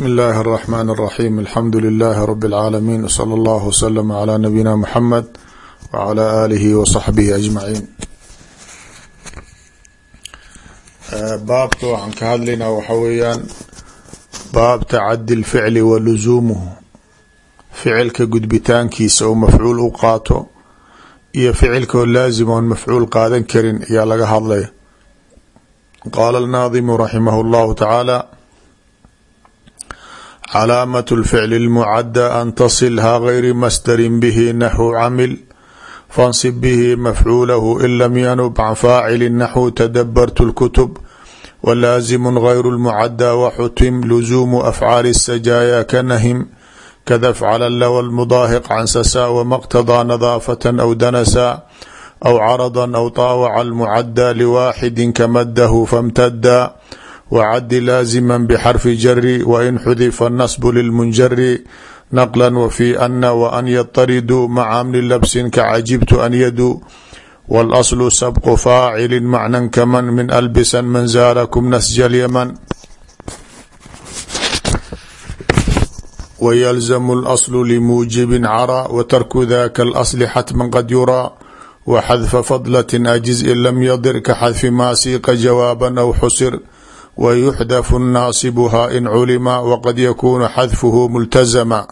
bsmi اllahi الرحmn الرaxيm alxamdu لlh rb العaalamiin wslى اllah wslm عlى nabiyina mxamed wعlى alihi wصaxbihi aجmaciin baabka waxaan ka hadlaynaa waxa weeyaan baab tacadi اlficli wa lusuumuhu ficilka gudbitaankiisa oo mafcuul u qaato iyo ficilkoo laazim oon mafcuul qaadan karin ayaa laga hadlaya qaala اnaadimu raximah اllahu tacaala calaamaة الficl الmucadى an tasilhaa gayri masdarin bihi naxwu camil fansib bihi mafcuulahu in lam yanub can faacili naxwu tadabartu اlkutub walaazimu gayru اlmucadى waxutim luzuumu afcaali الsajaaya kanahim kadafcala law lmudaahiq can sasa wmaqtadaa nadaafata aw danasa aw carada aw taawaca almucadى liwaaxidi kamadahu famtada wcadi laazima bxarfi jari wain xudifa nasb lilmunjari naqla wfi ana wan yطariduu maca amni labsin kacajibtu an yadu wاlaslu sabqu faacili macnan kaman min albisan man zaarakum nasja lyaman wyalzamu اlaslu limuujibi cara watarku daka اlasli xatma qad yuraa waxadfa fadlat ajiz in lam yadir kaxadfi maa siiqa jawaaba aw xusir wyuxdafu naasibuha in culima waqad yakunu xadfuhu multazama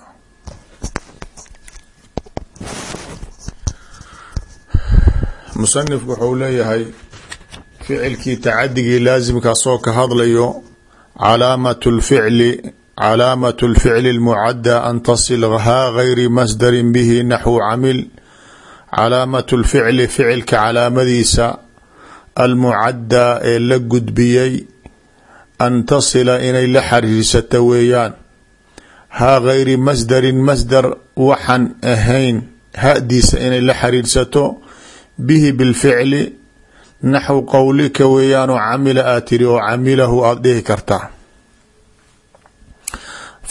musanifku wuxuu leeyahay ficilkii tacadigii laasimkaasoo ka hadlayo calaamat lficli calaamat lficli lmucadى an tasilhaa gayri masdarin bihi naxwu camil calaamat lficli ficilka calaamadiisa almucadaa ee la gudbiyey an tasila inay la xariirsato weeyaan haa gayri masdarin masdar waxaan ahayn hadiisa inay la xariirsato bihi bilficli naxw qowlika weeyaan oo camila aad tiri oo camilahu aada dhihi kartaa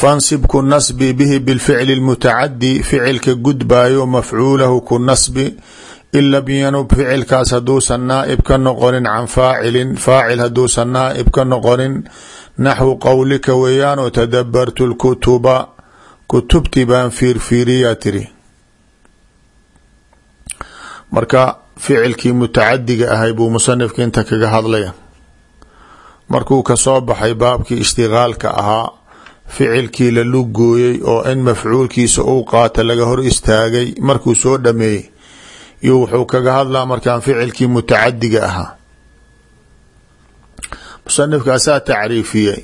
fansib ku nasbi bihi bilficli lmutacadi ficilka gudbaayo mafcuulahu ku nasbi in lam yanub ficilkaas haduusan naaib ka noqonin can faacilin faacil haduusan naaib ka noqonin naxwu qowlika weeyaan oo tadabartu lkutuba. Kutubti baan fiirfiiriyaa tiri. Marka ficilkii mutacadiga ahay buu musanifka inta kaga hadlaya markuu ka soo baxay baabkii ishtigaalka ahaa ficilkii la lugooyey oo in mafcuulkiisa uu qaata laga hor istaagay markuu soo dhameeyey iyo wuxuu kaga hadlaa markaan ficilkii mutacadiga ahaa. Musanifkaasaa tacriifiyey.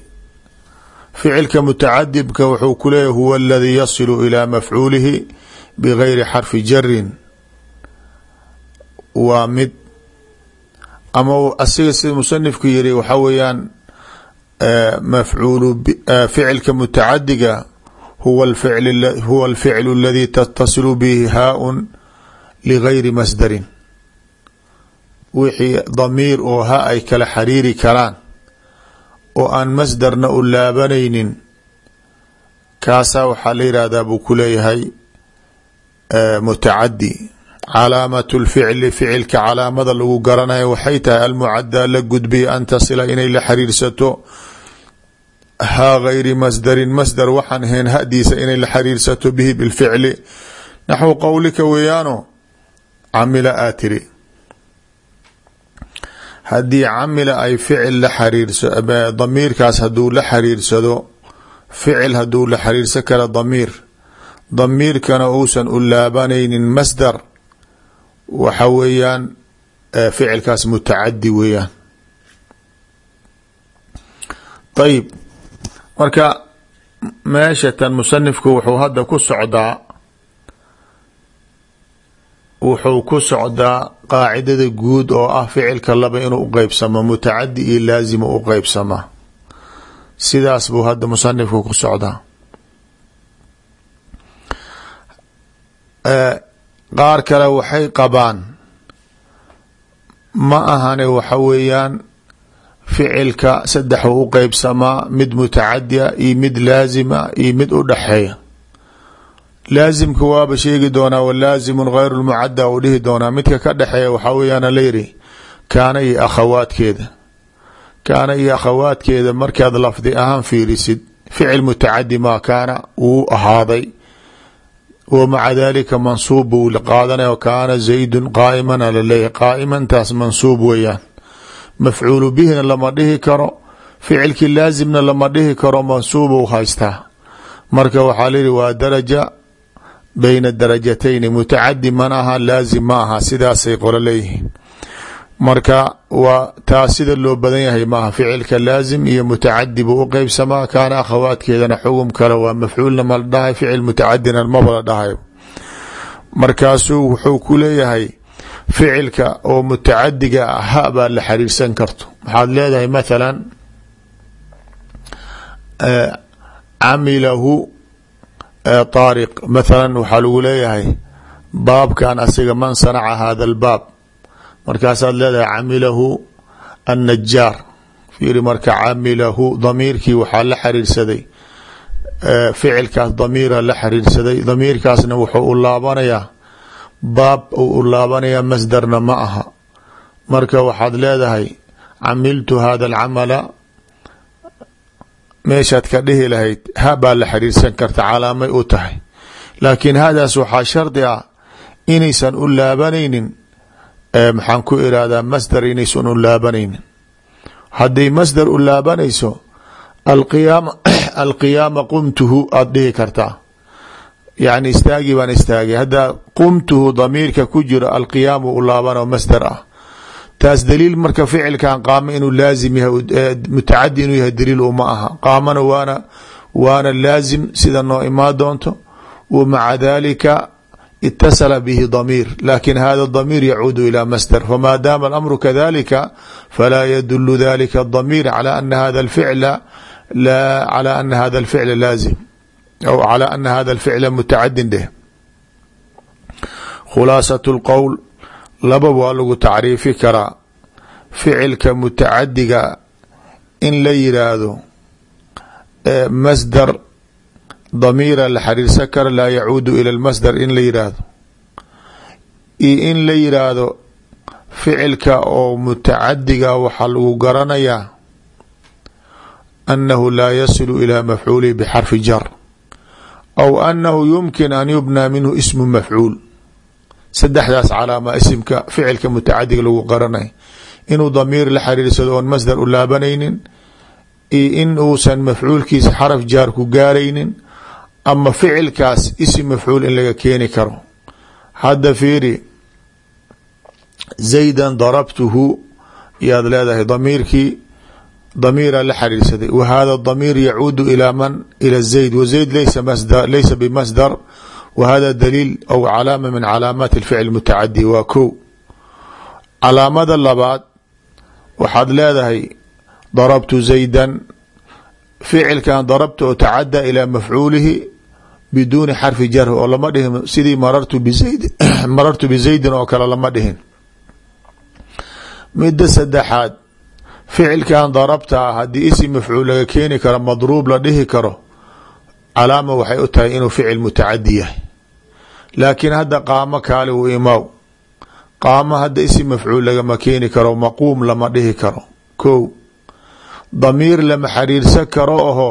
Ficilka mutacadibka wuxuu ku leeyahy huwa aladii yasilu ilaa mafcuulihi bigayri xarfi jarin waa mid ama asiga sida musanifku yiri waxaa weeyaan mafcuul ficilka mutacadiga huwa alficlu aladi tatasilu bihi haaun ligayri masdarin. Wixii damiir oo ha ay kala xariiri karaan oo aan masdarna u laabanaynin kaasaa waxaa la yihahdaa buu ku leeyahay mutacadi calaamat lficli ficilka calaamada lagu garanayo waxay tahay almucadaa la gudbiya an tasila inay la xariirsato. Haa gayri masdarin masdar waxaan ahayn hadiisa inay la xariirsato bihi bilficli naxwu qowlika weeyaano camila aa tiri. Haddii camila ay ficil la xariirsa damiirkaas haduu la xariirsado ficil haduu la xariirsan kara damiir. Damiirkana uusan u laabanaynin masdar. Waxa weeyaan ficilkaas mutacadi weeyaan. Ayib marka meeshatan musanifku wuxuu hadda ku socdaa wuxuu ku socdaa qaacidada guud oo ah ficilka laba inuu uqeybsamo mutacadi iyo laazima u qeybsama sidaas buu hadda musanifku ku socdaa. Qaar kale waxay qabaan ma ahane waxa weeyaan ficilka saddex u uqeybsamaa mid mutacadia iyo mid laazima iyo mid u dhexeeya laasimka waaba sheegi doonaa walaazimun gayru lmucada uu dhihi doonaa midka ka dhexeeya waxaa weeyaan layiri kaana iyo akhawaadkeeda kaana iyo akhawaadkeeda markaad lafdi ahaan fiirisid ficil mutacadi maa kaana wuu ahaaday wa maca dalika mansuub buu qaadanaya kaana zaydun qaa'imana laleeyahy qaa'imantaas mansuub weeyaan mafcuulu bihina lama dhihi karo ficilkii laasimna lama dhihi karo mansuubou haystaa marka waxaa layihi waa daraja bayna darajatayni mutacadi mana aha laasim ma aha sidaasay qolo leeyihiin marka waa taa sida loo badan yahay maaha ficilka laasim iyo mutacadi buu u qeybsamaa kaana akhawaadkeedana xugum kale waa mafcuulna ma la dhahay ficil mutacadina maba la dhahay markaasuu wuxuu ku leeyahay ficilka oo mutacadiga ha la xariirsan karto waxaad leedahay mathalan camilahu taariq mathalan waxaa lagu leeyahay baabkan asiga man sanaca hada albaab markaasaad leedahay camilahu annajaar fiiri marka camilahu damiirkii waxaa la xiriirsaday ficilkaas damiira la xiriirsaday. Damiirkaasna wuxuu u laabanayaa baab u laabanayaa masdarna ma aha. Marka waxaad leedahay camiltu hada alcamala meeshaad ka dhihi lahayd ha baa la xiriirsan karta calaamay u tahay. Laakiin hadaas waxaa shardi ah inaysan u laabanaynin maxaan ku irahdaa masdar inaysan u laabanaynin. Hadday masdar u laabanayso alqiyaama alqiyaama qumtuhu aada dhihi kartaa. Yacni istaagi baan istaagay. Hadda qumtuhu damiirka ku jiro alqiyaamu u laabano masdar ah taas daliil marka ficilkan qaamo inuu laazim yahay mutacadi inuu yahay daliil uma aha. Qaamana waana waana laazim sida noo imaa doonto. Wa maca dalika itasala bihi damiir. Lakin hada damiir yacuudu ila masdar. Fama daama alamru kadalika falaa yadulu dalika damiir cala ana hada alficla cala ana hada alficla laazim. Aw cala ana hada alficla mutacadin dheh. Khulaasat lqowl laba waa lagu tacriifi karaa ficilka mutacadiga in la yiraahdo masdar damiira la xariirsan kara laa yacuudu ila lmasdar in la yiraahdo. Iyo in la yiraahdo ficilka oo mutacadiga waxaa lagu garanayaa annahu laa yasilu ila mafcuulihi bxarfi jar aw annahu yumkin an yubnaa minhu ismu mafcuul saddexdaas calaama isimka ficilka mutacadiga lagu qaranay. Inuu damiir la xiriirsado oon masdar u laabanaynin iyo in uusan mafcuulkiisa xaraf jaar ku gaaraynin ama ficilkaas isim mafcuul in laga keeni karo. Hadda fiiri zaydan darabtuhu yaad leedahay damiirkii damiira la xiriirsaday. Wa hada damiir yacuudu ilaa man ila zayd wa zayd laysa masdar laysa bimasdar wa hada daliil aw calaama min calaamaati alficl mutacadi waa ko calaamada labaad waxaad leedahay darabtu zaydan ficilkan darabta oo tacada ilaa mafcuulihi biduuni xarfi jar oo lama dhihin sidii marartu bizayd marartu bizaydin oo kale lama dhihin midda saddexaad ficilkan darabta haddii isim mafcuul laga keeni karo madruub la dhihi karo calaama waxay u tahay inuu ficil mutacadi yahay laakiin hadda qaamo kaali u imaaw qaamo hadda isim mafcuul lagama keeni karo maquum lama dhihi karo. Ko damiir lama xariirsan karo aho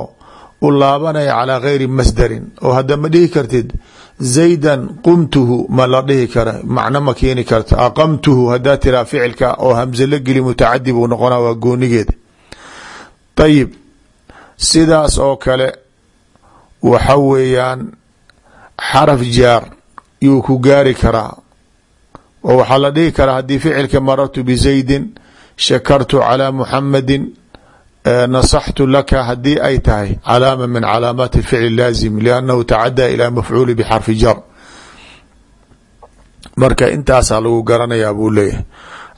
u laabanaya calaa gayri masdarin. Oo hadda ma dhihi kartid zaydan qumtuhu ma la dhihi kara macno ma keeni karto aqamtuhu hadaa tiraa ficilka oo hamse la geli mutacadi buu noqona waa goonigeeda ayib sidaas oo kale waxa weeyaan xaraf jaar yuu ku gaari karaa. Oo waxaa la dhihi karaa haddii ficilka marartu bizaydin shakartu calaa muxamadin nasaxtu laka haddii ay tahay calaama min calaamaati ficl laazim liannahu tacadaa ilaa mafcuuli bxarfi jar. Marka intaasaa lagu garanayaa buu leeyahay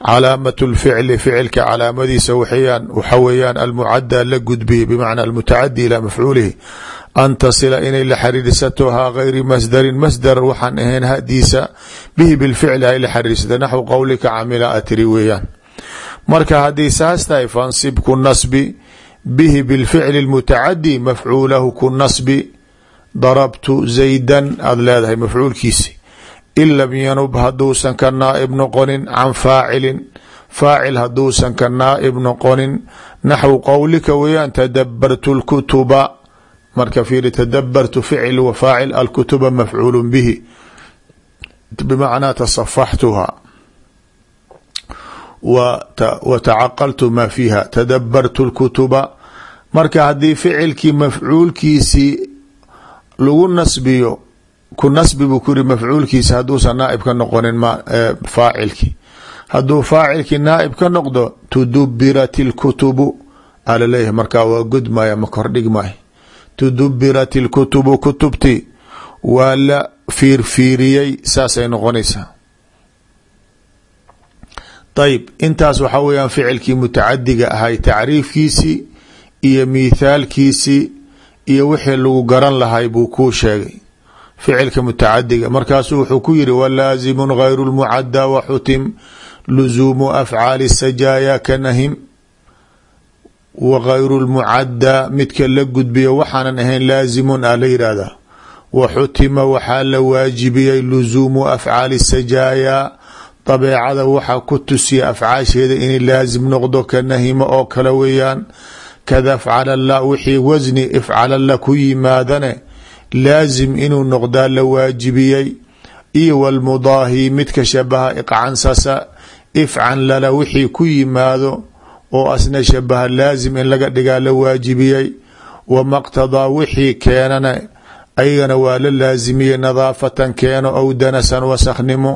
calaamat lficli ficilka calaamadiisa waxa weeyaan almucadaa la gudbiyey bimacna almutacadi ilaa mafcuulihi an tasila inay la xariirsato haa gayri masdarin masdar waxaan ahayn hadiisa bihi bilficli ay la xariirsata naxwu qowlika camila atiri weeyaan. Marka haddii saas tahay fansib ku nasbi bihi bilficli اlmutacadi mafcuulahu ku nasbi darabtu zaydan aada leedahay mafcuulkiisi in lam yanub haduusan ka naaib noqonin can faacilin faacil haduusan ka naaib noqonin naxwu qowlika weeyaan tadabartu lkutuba marka fiiri tadabartu ficil wa faacil alkutuba mafcuulu bihi bmacnaa tasafaxtuha wa tacaqaltu maa fiiha tadabartu اlkutuba marka haddii ficilkii mafcuulkiisii lagu nasbiyo ku nasbi buu ku yiri mafcuulkiisa hadduusan naaib ka noqonin faacilkii. Hadduu faacilkii naaib ka noqdo tudubirat اlkutubu alaleeyahay markaa waa gudmaya ma kordhig maayo. Tudubirat اlkutubu kutubti waa la fiirfiiriyey saasay noqonaysaa. Ayb intaas waxaa weyaan ficilkii mutacadiga ahay tacriifkiisii iyo miithaalkiisii iyo wixii lagu garan lahay buu kuu sheegay ficilka mutacadiga markaasuu wuxuu ku yiri walaazimu gayru lmucada waxutim luzuumu afcaali sajaaya ka nahim wa gayru lmucada midka la gudbiyo waxaanan ahayn laazimun a la yihahdaa wa xutima waxaa la waajibiyey luzuumu afcaali sajaaya dabeecada waxaa ku tusiya afcaasheeda inay laasim noqdo ka nahima oo kale weeyaan. Kada wixii wasni ifcala la ku yimaadane laasim inuu noqdaa la waajibiyey. Iyo walmudaahi midka shabaha iqcansasa ifcan lala wixii ku yimaado oo asna shabaha laasim in laga dhigaa la waajibiyey. Wamaqtadaa wixii keenana ayagana waa la laasimiyey nadaafatan keeno aw danasan wasakhnimo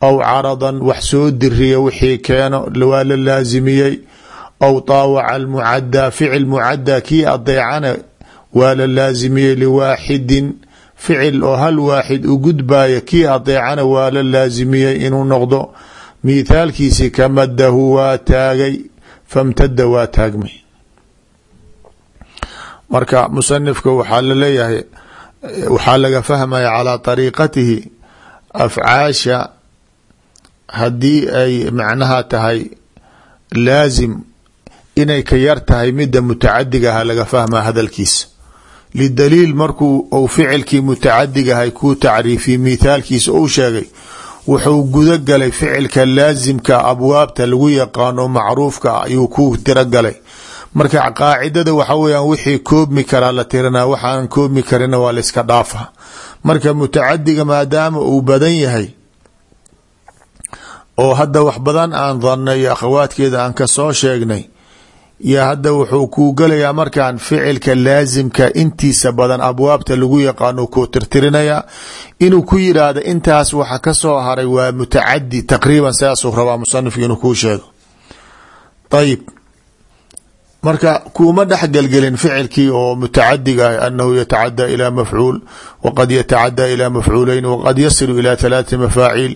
aw caradan wax soo diriya wixii keeno waa la laasimiyey aw taawaca almucada ficil mucada kii adeecana waa la laasimiyey liwaaxidin. Ficil oo hal waaxid u gudbaya kii adeecana waa la laasimiyey inuu noqdo. Mithaalkiisi kamadahu waa taagay famtada waa taagmay. Marka musanifka waxaa la leeyahay waxaa laga fahmaya calaa طariiqatihi afcaasha haddii ay macnaha tahay laasim inay ka yar tahay mida mutacadiga aha laga fahma hadalkiisa lidaliil markuu u ficilkii mutacadigahay kuu tacriifiyey mithaalkiisa uu sheegay wuxuu guda galay ficilka laasimka abwaabta lagu yaqaano macruufka ah ayuu ku tiragalay marka qaacidada waxa weyaan wixii koobmi karaa la tirinaa waxaan koobmi karina waa la iska dhaafa marka mutacadiga maadaama uu badan yahay oo hadda wax badan aan dannay iyo akhawaadkeeda aan ka soo sheegnay yo hadda wuxuu kuu galayaa markaan ficilka laasimka intiisa badan abwaabta lagu yaqaano kuu tirtirinayaa inuu ku yiraahdo intaas waxa kasoo haray waa mutacadi taqriiban sidaasuu rabaa musanifka inuu kuu sheego ayib marka kuuma dhexgelgelin ficilkii oo mutacadiga ah anahu yatacada ilى mafcuul waqad yatacada ilى mafcuuleyn waqad yasilu ilى thalaati mafaaciil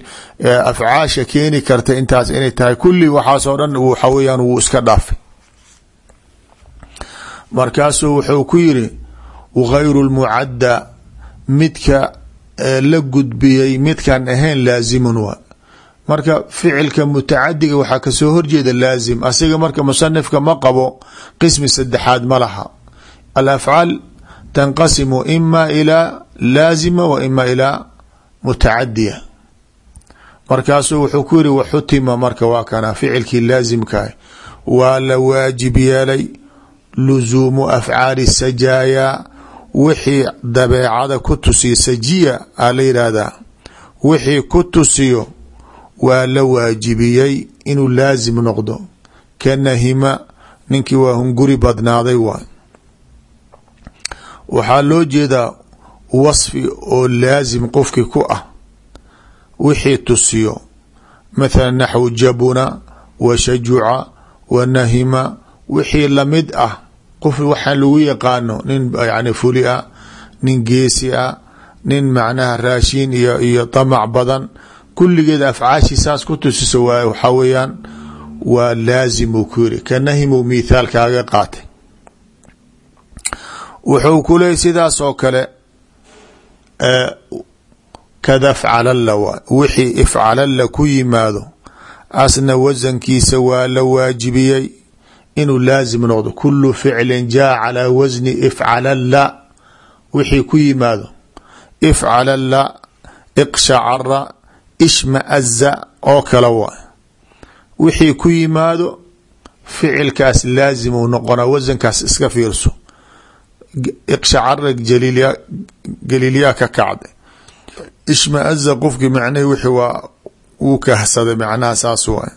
afcaasha keeni karta intaas inay tahay kulli waxaasoo dhan waxa weyaan wuu iska dhaafay markaasuu wuxuu ku yiri gayru lmucada midka la gudbiyey midkaan ahayn laazimun waa. Marka ficilka mutacadiga waxaa ka soo horjeeda laazim asiga marka musanifka ma qabo qismi saddexaad ma laha. Alafcaal tanqasimu ima ilaa laazima wa ima ilaa mutacadiya markaasuu wuxuu ku yiri waxutima marka waa kana ficilkii laazimkaah waa la waajib yeelay luzuumu afcaali sajaaya wixii dabeecada ku tusiya sajiya a la yidhaahdaa. Wixii ku tusiyo waa la waajibiyey inuu laasim noqdo. Ka nahima ninkii waa hunguri badnaaday waay. Waxaa loo jeedaa wasfi oo laasim qofkii ku ah. Wixii tusiyo mathala naxwu jabuna wa shajuca wa nahima wixii la mid ah qof waxaa lagu yaqaano nin yani fuli a nin geesi a nin macnaha raashin iyo iyo damac badan. Kulligeed afcaashi saas ku tusiso waay waxaa weeyaan waa laazim uu ku yiri. Ka nahimuu mithaal kaaga qaatay wuxuu ku leeyay sidaas oo kale kada afcalalla waay wixii ifcalalla ku yimaado asna wasankiisa waa la waajibiyey inuu laazim noqdo. Kulu ficlin jaa calaa wasni ifcalalla wixii ku yimaado ifcalalla iqshacara ishmaaza oo kale waay. Wixii ku yimaado ficilkaas laazim uu noqonaa wasankaas iska fiirso. Iqshacara galiilyaa ka kacday ishmaaza qofkii macnahi wixii waa wuu kahsaday macnaha saas waay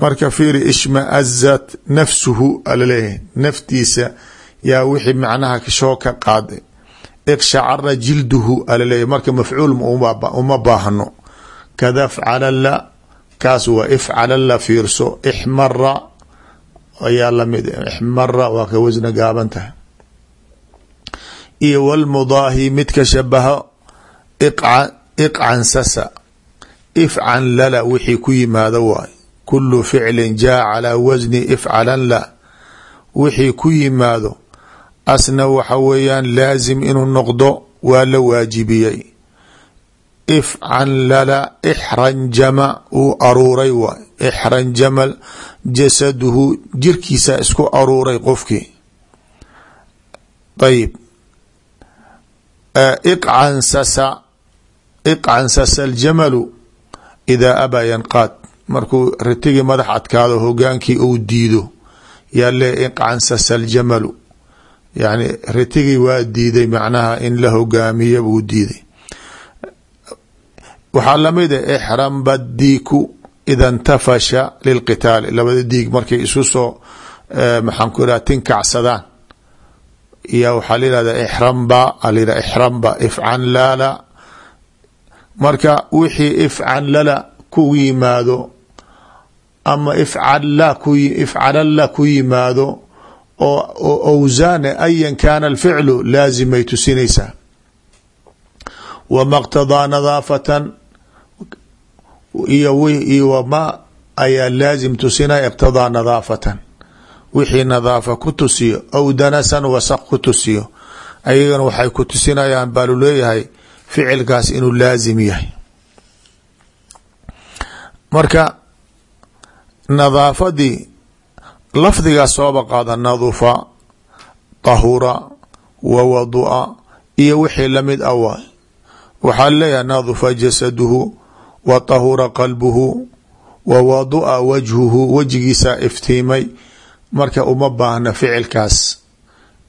marka fiiri ishmaazat nafsuhu alaleeyahay naftiisa yaa wixii macnaha shoo ka qaaday iqshacara jilduhu alaleeyahy marka mafcuul uma baahno. Kada fcalala kaas waa ifcalala fiirso. Ixmara ayaa la mid ixmara waa ka wasna gaaban tahay. Iyo wlmudaahi midka shabaho iqcansasa. Ifcan lala wixii ku yimaado waay kulu ficlin jaa calaa wasni ifcalan la wixii ku yimaado asna waxa weeyaan laasim inuu noqdo waa la waajibiyey. Ifcan lala ixranjama uu aruuray waay. Ixranjama jasaduhu jirkiisa isku aruuray qofkii. Ayib iqcansasa iqcansasa aljamalu idaa abaa yanqaad markuu ritigii madax adkaado hogaankii uu diido yaa le iqcansasa aljamalu yani ritigii waa diiday macnaha in la hogaamiya buu diiday. Waxaa la mid a ixramba diiku ida ntafasha lilqitaali labada diig markay isu soo maxaan ku iraha tinkacsadaan iya waxaa layihahda ixramba alayha ixramba ifcan lala. Marka wixii ifcan lala ku yimaado ama ifcalalla ku yimaado oo awsaane ayan kaana alficlu laazimay tusinaysaa wama qtadaa nadaafatan iyo wama ayaa laazim tusinaya iqtadaa nadaafatan. Wixii nadaafa ku tusiyo aw danasan wasaq ku tusiyo. Ayagana waxay ku tusinayaan baalu leeyahay ficilkaas inuu laazim yahay. Marka nadaafadii lafdigaa sooba qaada nadufa tahura wa wadua iyo wixii la mid a waay. Waxaa leeyahay nadufa jasaduhu wa tahura qalbuhu wa wadua wajhuhu wejigiisa iftiimay. Marka uma baahna ficilkaas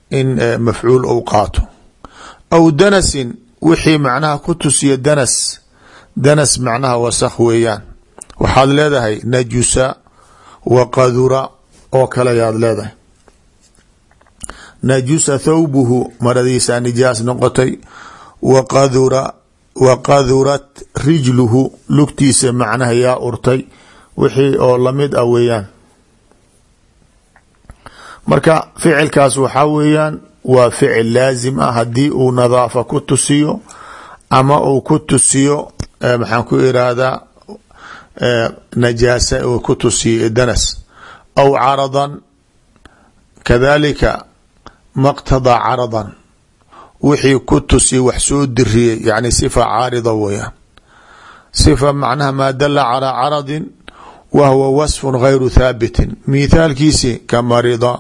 in mafcuul ou qaato. Aw danasin wixii macnaha ku tusiya danas. Danas macnaha wasakh weeyaan. Waxaad leedahay najusa wa qadura oo kale ayaad leedahay. Najusa thawbuhu maradiisa nijaas noqotay wa qadura wa qadurat rijluhu lugtiisa macnaha yaa urtay wixii oo la mid ah weeyaan. Marka ficilkaas waxaa weeyaan waa ficil laazim ah haddii uu nadaafa ku tusiyo ama uu ku tusiyo maxaan ku irahdaa najaasa ku tusiyo danas aw caradan kadalika maqtadaa caradan wixii ku tusiya wax soo diriyey yani sifa caarida weyaan sifa macnaha maa dala calaa caradin wa huwa wasfun gayru thaabitin mithaalkiisi ka marida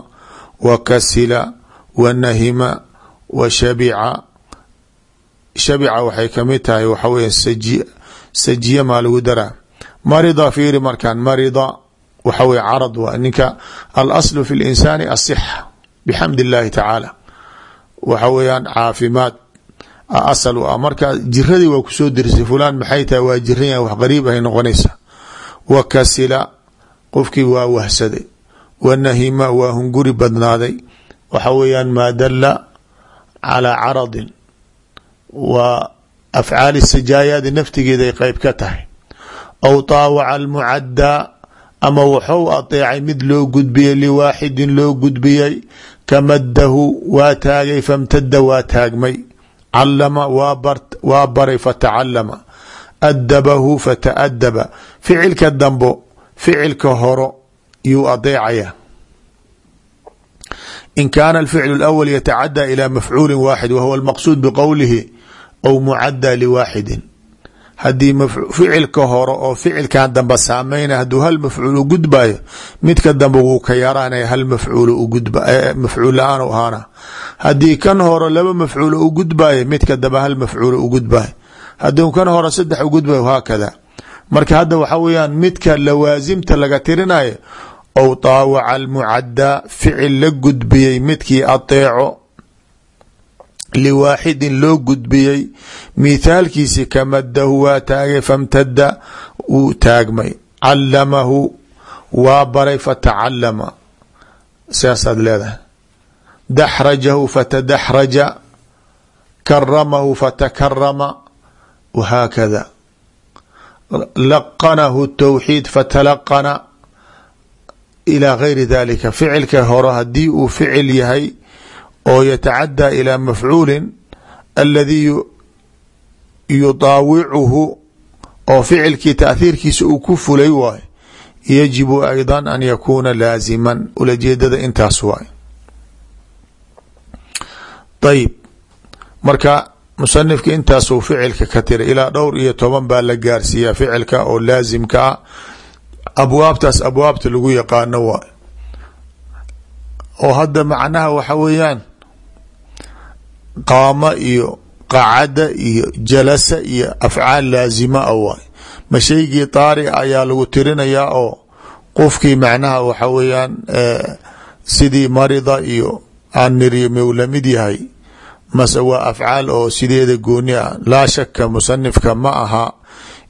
wa kasila wa nahima wa shabica shabica waxay ka mid tahay waxa weya saji sajiya maa lagu daraa marida fiiri markaan marida waxa weye carad waa ninka. Alaslu fi linsaani asixa bixamd illahi tacaala waxa weeyaan caafimaad asal u ah marka jiradii waa ku soo dirisay fulaan maxay tahay waa jiran yahay wax qariib ahay noqonaysa. Wa kasila qofkii waa wahsaday. Wa nahima waa hunguri badnaaday. Waxa weeyaan maa dala calaa caradin. Waa afcaali sajaayaadi naftigeeday qeyb ka tahay aw taawaca almucaddaa ama waxou adeecay mid loo gudbiyey liwaaxidin loo gudbiyey kamadahu waa taagay famtada waa taagmay calama waa baray fatacalama adabahu fataadaba ficilka dambo ficilka horo yuu adeecaya in kaana alficlu اlأwl yatacadى ilى mafcuuli waaxid wa huwa almaqsuud bqowlihi aw mucadى liwaaxidin haddii ficilka hore oo ficilkan dambe saameynaya hadduu hal mafcuul u gudbayo midka dambe wuu ka yaraanaya hal mafcuul mafcuul la'aan u ahaana. Haddii kan hore laba mafcuul u gudbayo midka dambe hal mafcuul u gudbayo haddii kan hore saddex u gudbayo haakada marka hadda waxa weyaan midka lawaasimta laga tirinayo ou taawaca almucaddaa ficil la gudbiyey midkii liwaaxidin loo gudbiyey. Mithaalkiisi kamadahu waa taagay famtada wuu taagmay. Calamahu waa baray fatacalama saasaad leedahay. Daxrajahu fatadaxraja. Karamahu fatakarama wahaakada laqanahu tawxiid fatalaqana. Ilaa gayri dalika ficilka hore haddii uu ficil yahay oo yatacadaa ilaa mafcuulin aladii yudaawicuhu oo ficilkii taathiirkiisa uu ku fulay waay yajibu ayda an yakuuna laaziman. Ulajeedada intaas waay ayib marka musanifka intaasuu ficilka ka tiray ilaa dhowr iyo toban baa la gaarsiiyaa ficilka oo laasimka ah. Abwaabtaas abwaabta lagu yaqaano waay oo hadda macnaha waxa weeyaan qaama iyo qacada iyo jalasa iyo afcaal laazima a waay. Ma shaygii daaric ayaa lagu tirinayaa oo qofkii macnaha waxa weeyaan sidii marida iyo aan niriyo muu la mid yahay mase waa afcaal oo sideeda gooni ah. Laa shaka musanifka ma aha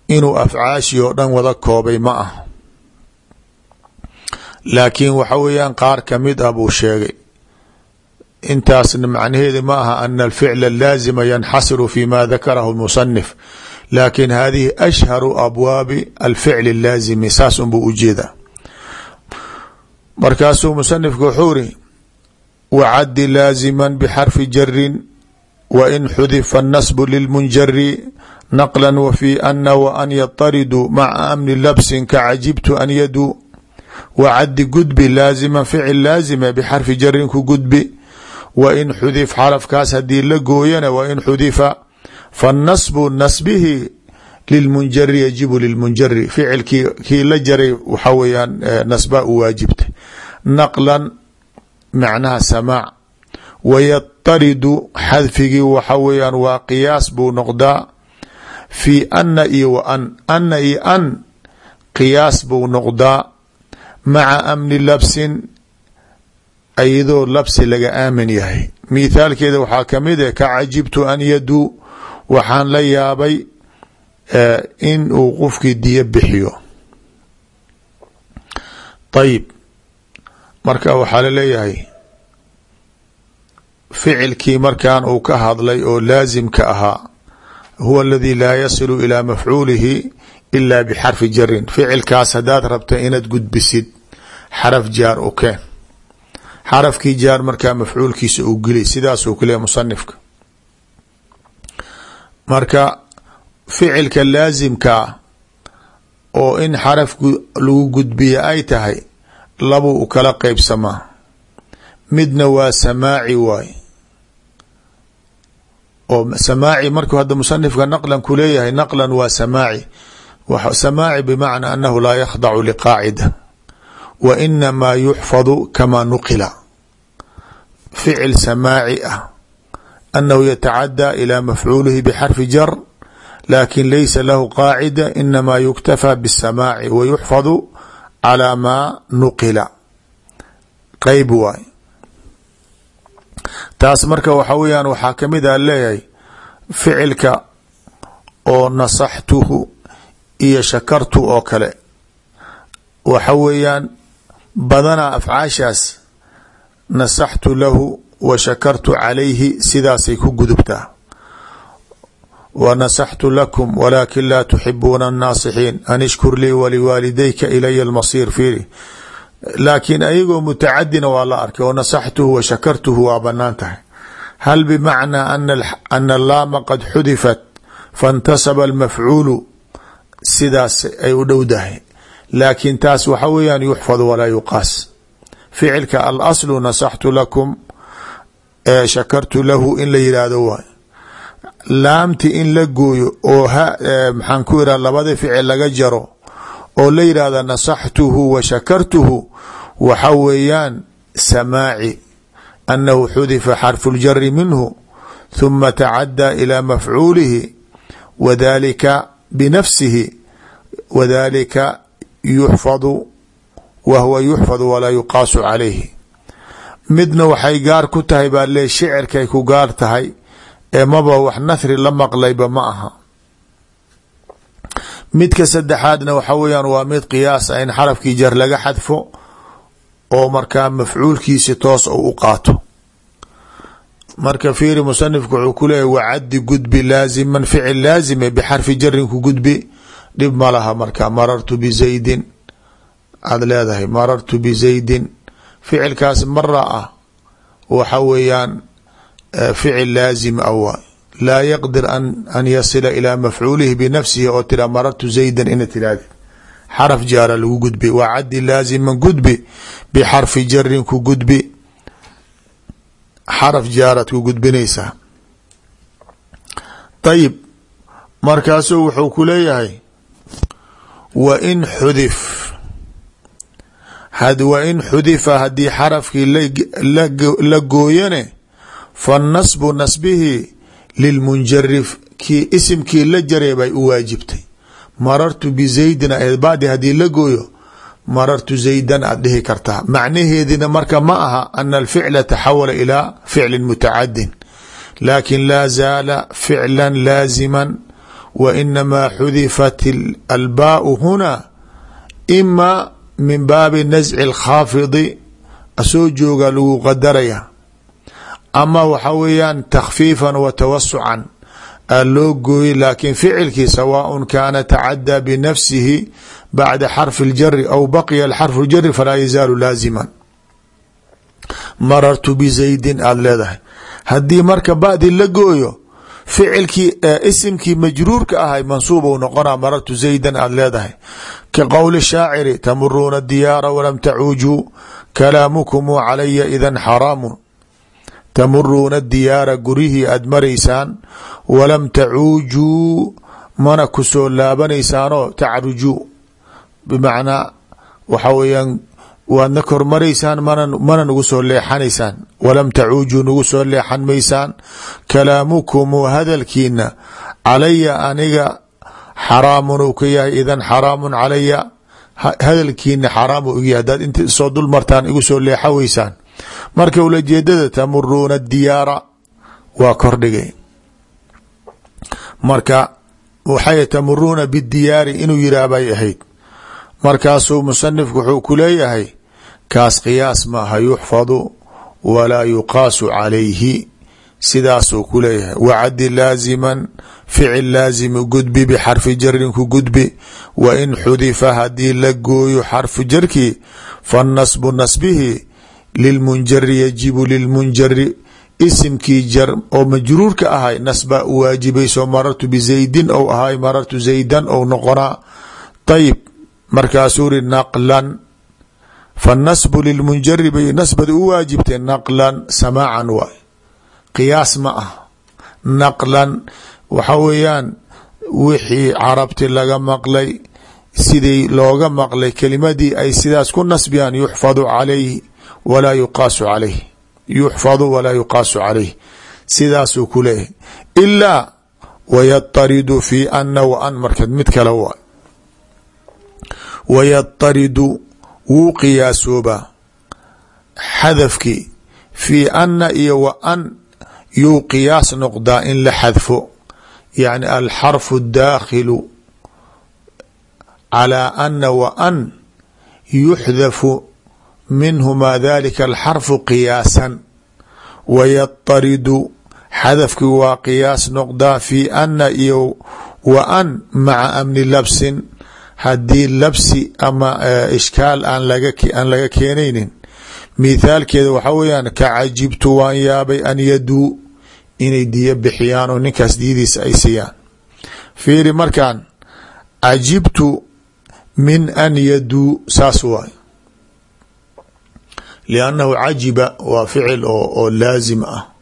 inuu afcaashii oo dhan wada koobay ma aha. Laakiin waxa weeyaan qaar ka mid ah buu sheegay intaasna macnaheedu ma aha ana alficla alaazima yanxasiru fi ma dakarahu lmusanif laakin hadihi ashharu abwaabi alficli alaazimi saas unbuu u jeedaa markaasuu musanifku wuxuu iri wacadi laazima bxarfi jarin wain xudifa اnasbu lilmunjari naqla wfi ana wan yطaridu maca amni labsin kacajibtu an yadu wacadi gudbi laazima ficil laazima bxarfi jarin ku gudbi wain xudif xarafkaas haddii la gooyana wain xudifa faالnasbu nasbihi lilmunjari yajibu lilmunjari ficilkii kii la jaray waxa weyaan nasba u waajibtay naqlan macnaha samaac wayataridu xadfigii waxa weeyaan waa qiyaas buu noqdaa. Fi ana iyo wa an ana iyo an qiyaas buu noqdaa. Maca amni labsin iyadoo labsi laga aamin yahay. Mithaalkeeda waxaa ka mid ah ka cajibtu an yaduu. Waxaan la yaabay in uu qofkii diyo bixiyo. Ayib marka waxaa la leeyahay ficilkii markan uu ka hadlay oo laasimka ahaa huwa aladi laa yasilu ilaa mafcuulihi ila bxarfi jarin ficilkaas hadaad rabta inaad gudbisid xaraf jaar u keen xarafkii jaar markaa mafcuulkiisa uu geli sidaasuu ku leeya musanifka. Marka ficilka laasimkaa oo in xaraf lagu gudbiya ay tahay labuu u kala qeybsamaa midna waa samaaci waay. Oo samaaci markuu hadda musanifka naqlan ku leeyahay naqlan waa samaaci. Samaaci bimacnaa anahu laa yakhdacu liqaacida wa inamaa yuxfadu kamaa nuqila ficil samaaci ah anahu yatacadaa ilaa mafcuulihi bxarfi jar laakin laysa lahu qaacida inamaa yuktafaa bاsamaaci wa yuxfadu calaa maa nuqila qeyb waay taas marka waxa weyaan waxaa ka mid a leeyahay ficilka oo nasaxtuhu iyo shakartu oo kale waxa weeyaan badanaa afcaashaas nasaxtu lahu wa shakartu calayhi sidaasay ku gudubtaa. Wa nasaxtu lakum walaakin laa tuxibuuna annaasixiin an ishkur lii waliwaalidayka ilaya almasiir fiiri. Laakiin ayagoo mutacadina waa la arkay oo nasaxtuhu wa shakartuhu waa bannaan tahay. Hal bimacnaa ana laama qad xudifat faintasaba almafcuulu sidaas ay u dhowdahay laakiin taas waxa weeyaan yuxfad walaa yuqaas. Ficilka alaslu nasaxtu lakum shakartu lahu in la yidhaahdo waay laamti in la gooyo oo maxaan ku iraha labada ficil laga jaro oo la yidhaahda nasaxtuhu wa shakartuhu waxa weeyaan samaaci annahu xudifa xarfu ljari minhu huma tacadaa ilaa mafcuulihi wadalika binafsihi wadalika yuxfadu wa huwa yuxfadu walaa yuqaasu calayhi. Midna waxay gaar ku tahay baa le shicirkay ku gaar tahay ee maba wax nahri la maqlayba ma aha. Midka saddexaadna waxa weyaan waa mid qiyaas a in xarafkii jar laga xadfo oo markaa mafcuulkiisi toos ou u qaato. Marka fiiri musanifku wuxuu ku leeyahy wacadi gudbi laaziman ficil laazime bixarfi jarin ku gudbi dhib ma laha marka marartu bizaydin aad leedahay marartu bizaydin ficilkaas mara ah waxa weeyaan ficil laazim a waay laa yaqdir an yasila ilaa mafcuulihi binafsihi oo tira marartu zaydan ina tirahdi xaraf jaara lagu gudbi. Waa cadi laaziman gudbi bixarfi jarin ku gudbi. Xaraf jaaraad ku gudbinaysaa. Ayib markaasuu wuxuu wa in xudif. Wa in xudifa haddii xarafkii la gooyane fanasbu nasbihi lilmunjarif kii isimkii la jaray bay u waajibtay. Marartu bizaydin ahayd bacdi haddii la gooyo marartu zaydan aad dhihi kartaa. Macnaheedina marka ma aha ana alficla taxawala ilaa ficlin mutacadin laakin laa zaala ficla laazima wa inamaa xudifat albaau huna ima min baabi nasci alkhaafidi asoo jooga lagu qadaraya ama waxa weeyaan takhfiifan wa tawasucan aa loo gooyey laakiin ficilkii sawaaءn kaana tacadaa binafsihi bacda xarfi اljari aw baqiya xarfu jari falaa yazaalu laazima marartu bizaydin aada leedahay haddii marka badi la gooyo ficilkii isimkii majruurka ahay mansuub ou noqona marartu zaydan aada leedahay. Ka qowli shaaciri tamuruuna diyaara walam tacuujuu kalaamukumu calaya idan xaraamu tamuruuna diyaara gurihii aada maraysaan walam tacuujuu mana ku soo laabanaysaanoo tacrujuu bimacnaa waxa weeyaan waadna kormaraysaan mana nagu soo leexanaysaan. Walam tacuujuu nagu soo leexan maysaan. Kalaamukumu hadalkiina calaya aniga xaraamun uu ka yahay idan xaraamun calaya. Hadalkiina xaraam u yahay. Hadaad inta soo dul martaan igu soo leexa weysaan marka ulajeedada tamuruuna diyaara. Waa kordhigay marka waxay tamuruuna bidiyaari inuu yihaah bay ahayd. Markaasuu musanifku wuxuu ku leeyahay kaas qiyaas maaha yuxfadu walaa yuqaasu calayhi sidaasuu ku leeyahay. Wacadi laaziman ficil laazimi gudbi bixarfi jarin ku gudbi. Wa in xudifa haddii la gooyo xarfu jarkii fanasbu nasbihi lilmunjari yajibu lilmunjari isimkii jar oo majruurka ahay nasba u waajibayso marartu bizaydin ou ahay marartu zaydan ou noqonaa. Ayib markaasuu ri naqlan fanasbu lilmunjari bay nasbada u waajibtay naqlan samaacan waay qiyaas ma ah naqlan waxa weeyaan wixii carabti laga maqlay sidii looga maqlay kelimadii ay sidaas ku nasbiyaan yuxfadu calayhi walaa yuqaasu calayh yuxfadu walaa yuqaasu calayh sidaasuu ku leeyahay ilaa wayataridu fi ana wa an mid kale waa wayataridu wuu qiyaasoobaa xadafkii fii ana iyo wa an yuu qiyaas noqdaa in la xadfo. Yacni alxarfu daakhilu calaa ana wa an yuxdafu minhumaa dalika alxarfu qiyaasan. Wayataridu xadafkii waa qiyaas noqdaa fii ana iyo wa an maca amni labsin haddii labsi ama ishkaal aan aan laga keenaynin mithaalkeeda waxaa weeyaan ka cajibtu waan yaabay an yaduu inay diyo bixiyaan oo ninkaas diyadiisa ay siiyaan fiiri markaan cajibtu min an yaduu saas waay liannahu cajiba waa ficil oo laazim ah.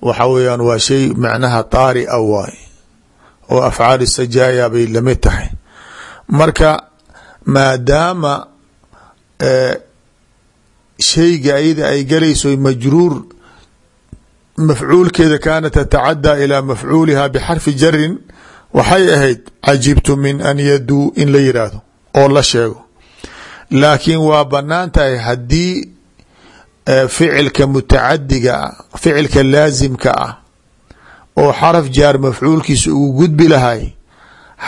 Waxa weeyaan waa shay macnaha taari a waay oo afcaal sajaaya bay la mid tahay marka maadaama shayga ayada ay galayso majruur mafcuulkeeda kaana tatacadaa ilaa mafcuuliha bixarfi jarin waxay ahayd cajibtu min an yaduu in la yiraahdo oo la sheego. Laakiin waa bannaan tahay haddii ficilka mutacadiga ah ficilka laasimka ah oo xaraf jaar mafcuulkiisa ugu gudbi lahay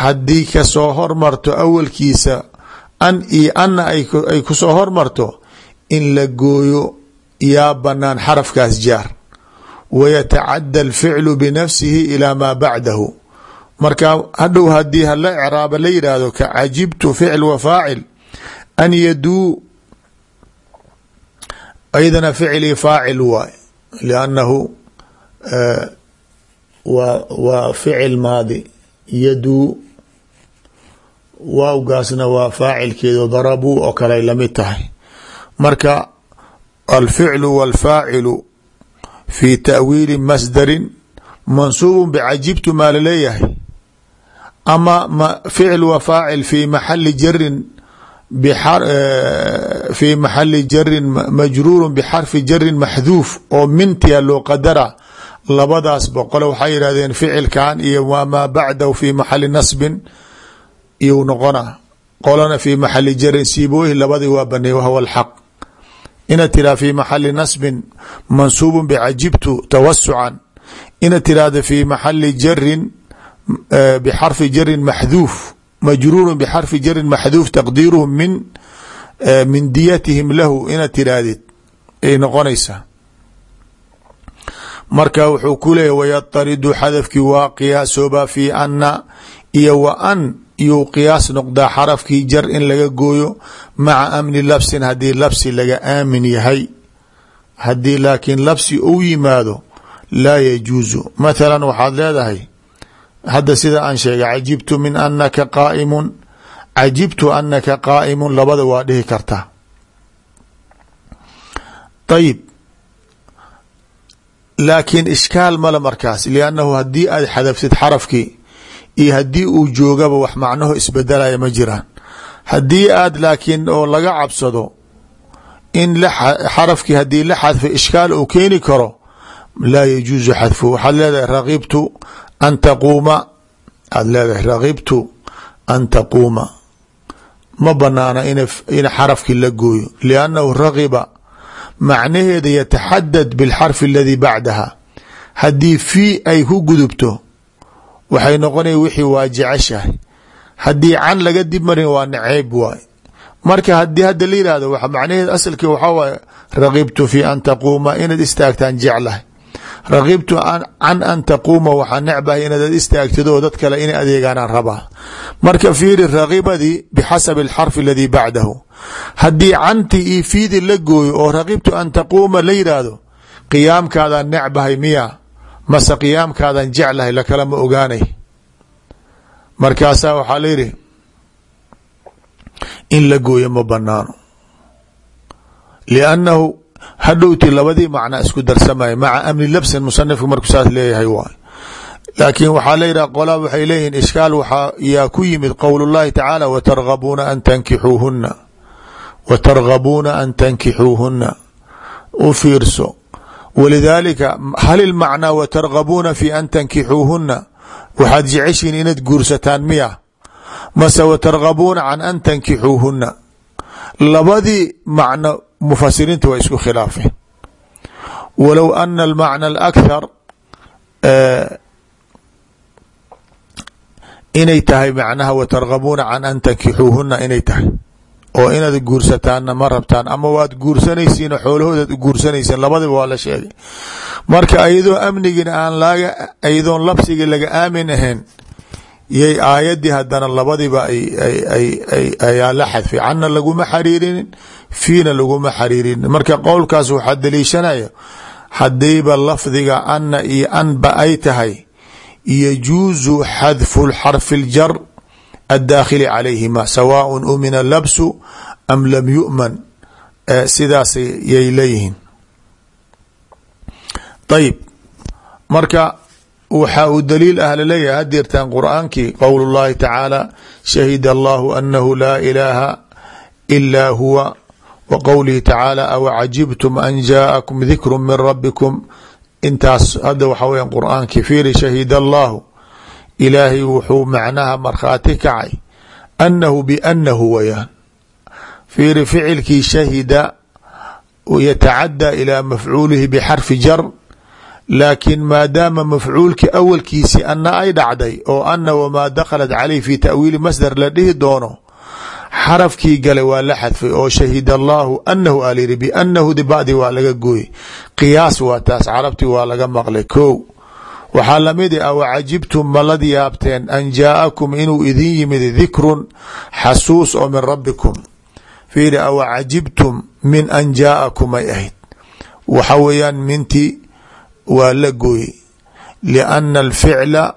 haddii ka soo hormarto awalkiisa an iyo anna ay ku soo hormarto in la gooyo yaa banaan xarafkaas jaar. Wayatacadى alficlu binafsihi ilaa maa bacdahu. Marka hadhow haddii hala craaba la yidhaahdo ka cajibtu ficl wa faacil an yaduu aydana ficlii faacil waay. Liannahu wa waa ficil maadi yaduu waawgaasna waa faacilkeedo darabuu oo kale la mid tahay. Marka alficlu wاlfaacilu fi taأwiili masdarin mansuub bcajibtu maa la leeyahay ama ficl wa faacil fi maxali jarin fi maxali jarin majruuru bxarfi jarin maxduuf oo mintia loo qadara labadaas boqole waxay yihahdeen ficilkan iyo maa bacdahu fi maxali nasbin iyu noqona qolana fi maxali jarin siibooyi labadii waa banay wahwa alxaq. Ina tiraa fi maxali nasbin mansuubu bcajibtu tawasucan ina tiraahda fi maxali jarin bxarfi jarin maxduuf majruuru bxarfi jarin maxduuf taqdiiruhu min min diyatihim lahu. Ina tirahdid ay noqonaysaa marka wuxuu ku leeyahy wayataridu xadafkii waa qiyaasoobaa fi ana iyo wa an iyuu qiyaas noqdaa xarafkii jar in laga gooyo maca amni labsin haddii labsi laga aamin yahay. Haddii laakiin labsi uu yimaado laa yajuusu mathala waxaad leedahay hadda sida aan sheegay cajibtu min anaka qaaimun. Cajibtu anaka qaaimun labada waa dhihi kartaa ayib laakiin ishkaal male markaas liannahu haddii aad xadaftid xarafkii iyo haddii uu joogaba wax macnaho isbedelaya ma jiraan. Haddii aad laakiin oo laga cabsado in xarafkii haddii la xadfo ishkaal uu keeni karo laa yajuusu xadfu. Waxaad leedahay raqibtu an taquuma. Aad leedahay raqibtu an taquuma. Ma banaana in xarafkii la gooyo liannahu ragiba macnaheeda yataxadad bilxarfi aladii bacdaha. Haddii fii ay ku gudubto waxay noqonaya wixii waa jeceshahay. Haddii can laga dib waa naceeb waay. Marka haddii hadda la yihahdo macnaheed asalkii waxaa waaye raqibtu fi an taquuma inaad istaagtaan jeclahay. Raqibtu can an taquuma waxaa necbahay inaad istaagtid oo dad kale inay adeegaanaan rabaa. Marka fiiri raqibadii bixasabi alxarfi aladii bacdahu haddii canti iyo fiidi la gooyo oo raqibtu an taquuma la yidhaahdo qiyaamkaadaan necbahay miya mase qiyaamkaadan jeclahay lakala ma ogaanay. Markaasaa waxaa la yidhi in la gooyo ma banaano liannahu hadhowti labadii macna isku darsamaya maca amni labsin musanifka markuu saas leeyahay waay. Laakiin waxaa la yidhah qolaa waxay leeyihiin ishkaal waxaa yaa ku yimid qowl llahi tacaala watargabuuna an tankixuuhuna watargabuuna an tankixuuhuna u fiirso walidaalika hal ilmacnaa watargabuuna fi an tankixuuhuna waxaad jeceshihin inaad guursataan miya mase watargabuuna can an tankixuuhuna labadii macno mufasiriinta waa isku khilaafeen walow ana almacna alakthar inay tahay macnaha watargabuuna can an tankixuuhuna inay tahay oo inaad guursataanna ma rabtaan ama waad guursanaysiin xoolahoodaad u guursanaysiin labadiba waa la sheegay. Marka ayadoo amnigiina aan laga ayadoon labsigii laga aamin ahayn yay aayadii hadana labadiba ayaa la xadfay canna laguma xariirinin fiina laguma xariirinin. Marka qowlkaas waxaa daliishanaya hadiiba lafdiga ana iyo anba ay tahay yajuusu xadfu xarfi اljar aلdaakhili calayhima sawaaء umina labsu am lam yu'man sidaas yay leeyihiin ayib marka waxa uu daliil ah laleeyahay hadeertaan qur'aankii qowl اllahi tacaala shahida allahu anahu laa ilaaha ilaa huwa wa qowlihi tacaala aw cajibtum an jaa'akum dikru min rabikum intaas hadda waxa weya qur'aankii fiiri shahida allahu ilaahay wuxuu macnaha markhaati kacay annahu biannahu wayaan fiiri ficilkii shahida yatacadى ilى mafcuulihi bxarfi jar laakiin maadaama mafcuulki awalkiisi ana ay dhacday oo ana wamaa dakhalat caleyh fi ta'wiili masdar la dhihi doono xarafkii galay waa la xadfay oo shahid allaahu anahu alyiri bianahu dibadi waa laga gooyey qiyaas waa taas carabti waa laga maqlay ko waxaa la mid a awacajibtum malad yaabteen an jaa'akum inuu idin yimid dikrun xasuus oo min rabbikum. Fiiri awacajibtum min an jaa'akum ay ahayd. Waxa weeyaan minti waa la gooyey. Lianna alficla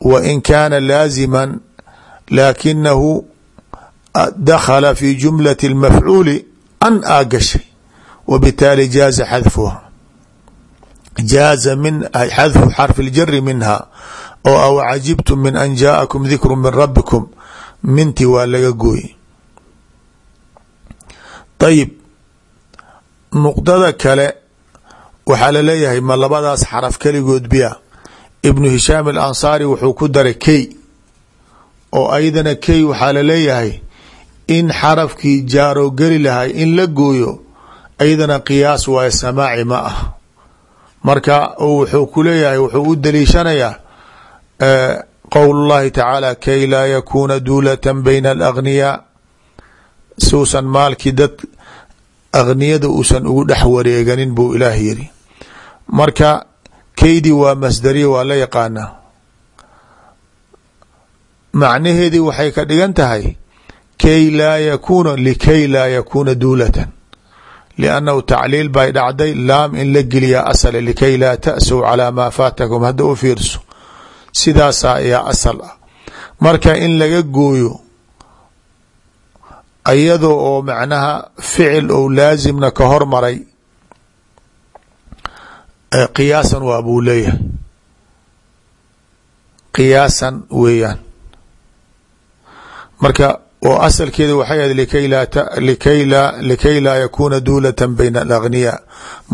wa in kaana laazima laakinahu dakhala fi jumlati اlmafcuuli an aa wbitaali jaaza xadfuha jaaza xadfu xarfi اljari minha oo aw cajibtum min an jaa'akum dikru min rabikum minti waa laga gooye ayib nuqdada kale waxaa la leeyahay ma labadaas xaraf keligood biya ibnu hishaam alansaari wuxuu ku daray key oo ayadana key waxaa la leeyahay in xarafkii jaaroo geli lahay in la gooyo ayadana qiyaas waayo samaaci ma ah marka wuxuu ku leeyahay wuxuu u daliishanayaa qowl اllahi tacaala kay laa yakuuna duulata bayna alagniyaa suusan maalkii dad akniyada uusan ugu dhex wareeganin buu ilaah yiri marka keydii waa masdariya waa la yaqaanaa. Macnaheedii waxay ka dhigan tahay kay laa yakuuna likay laa yakuuna duulatan liannahu tacliil bay dhacday laam in la geliyaa asale likay laa ta'suu calaa maa faatakum hadda u fiirso sidaasaa ayaa asal ah marka in laga gooyo iyadoo oo macnaha ficil ou laasimna ka hormaray qiyaasan waa buu leeyahay qiyaasan weeyaan marka oo asalkeeda waxay ahayd likay laa yakuuna duulata bayna alagniyaa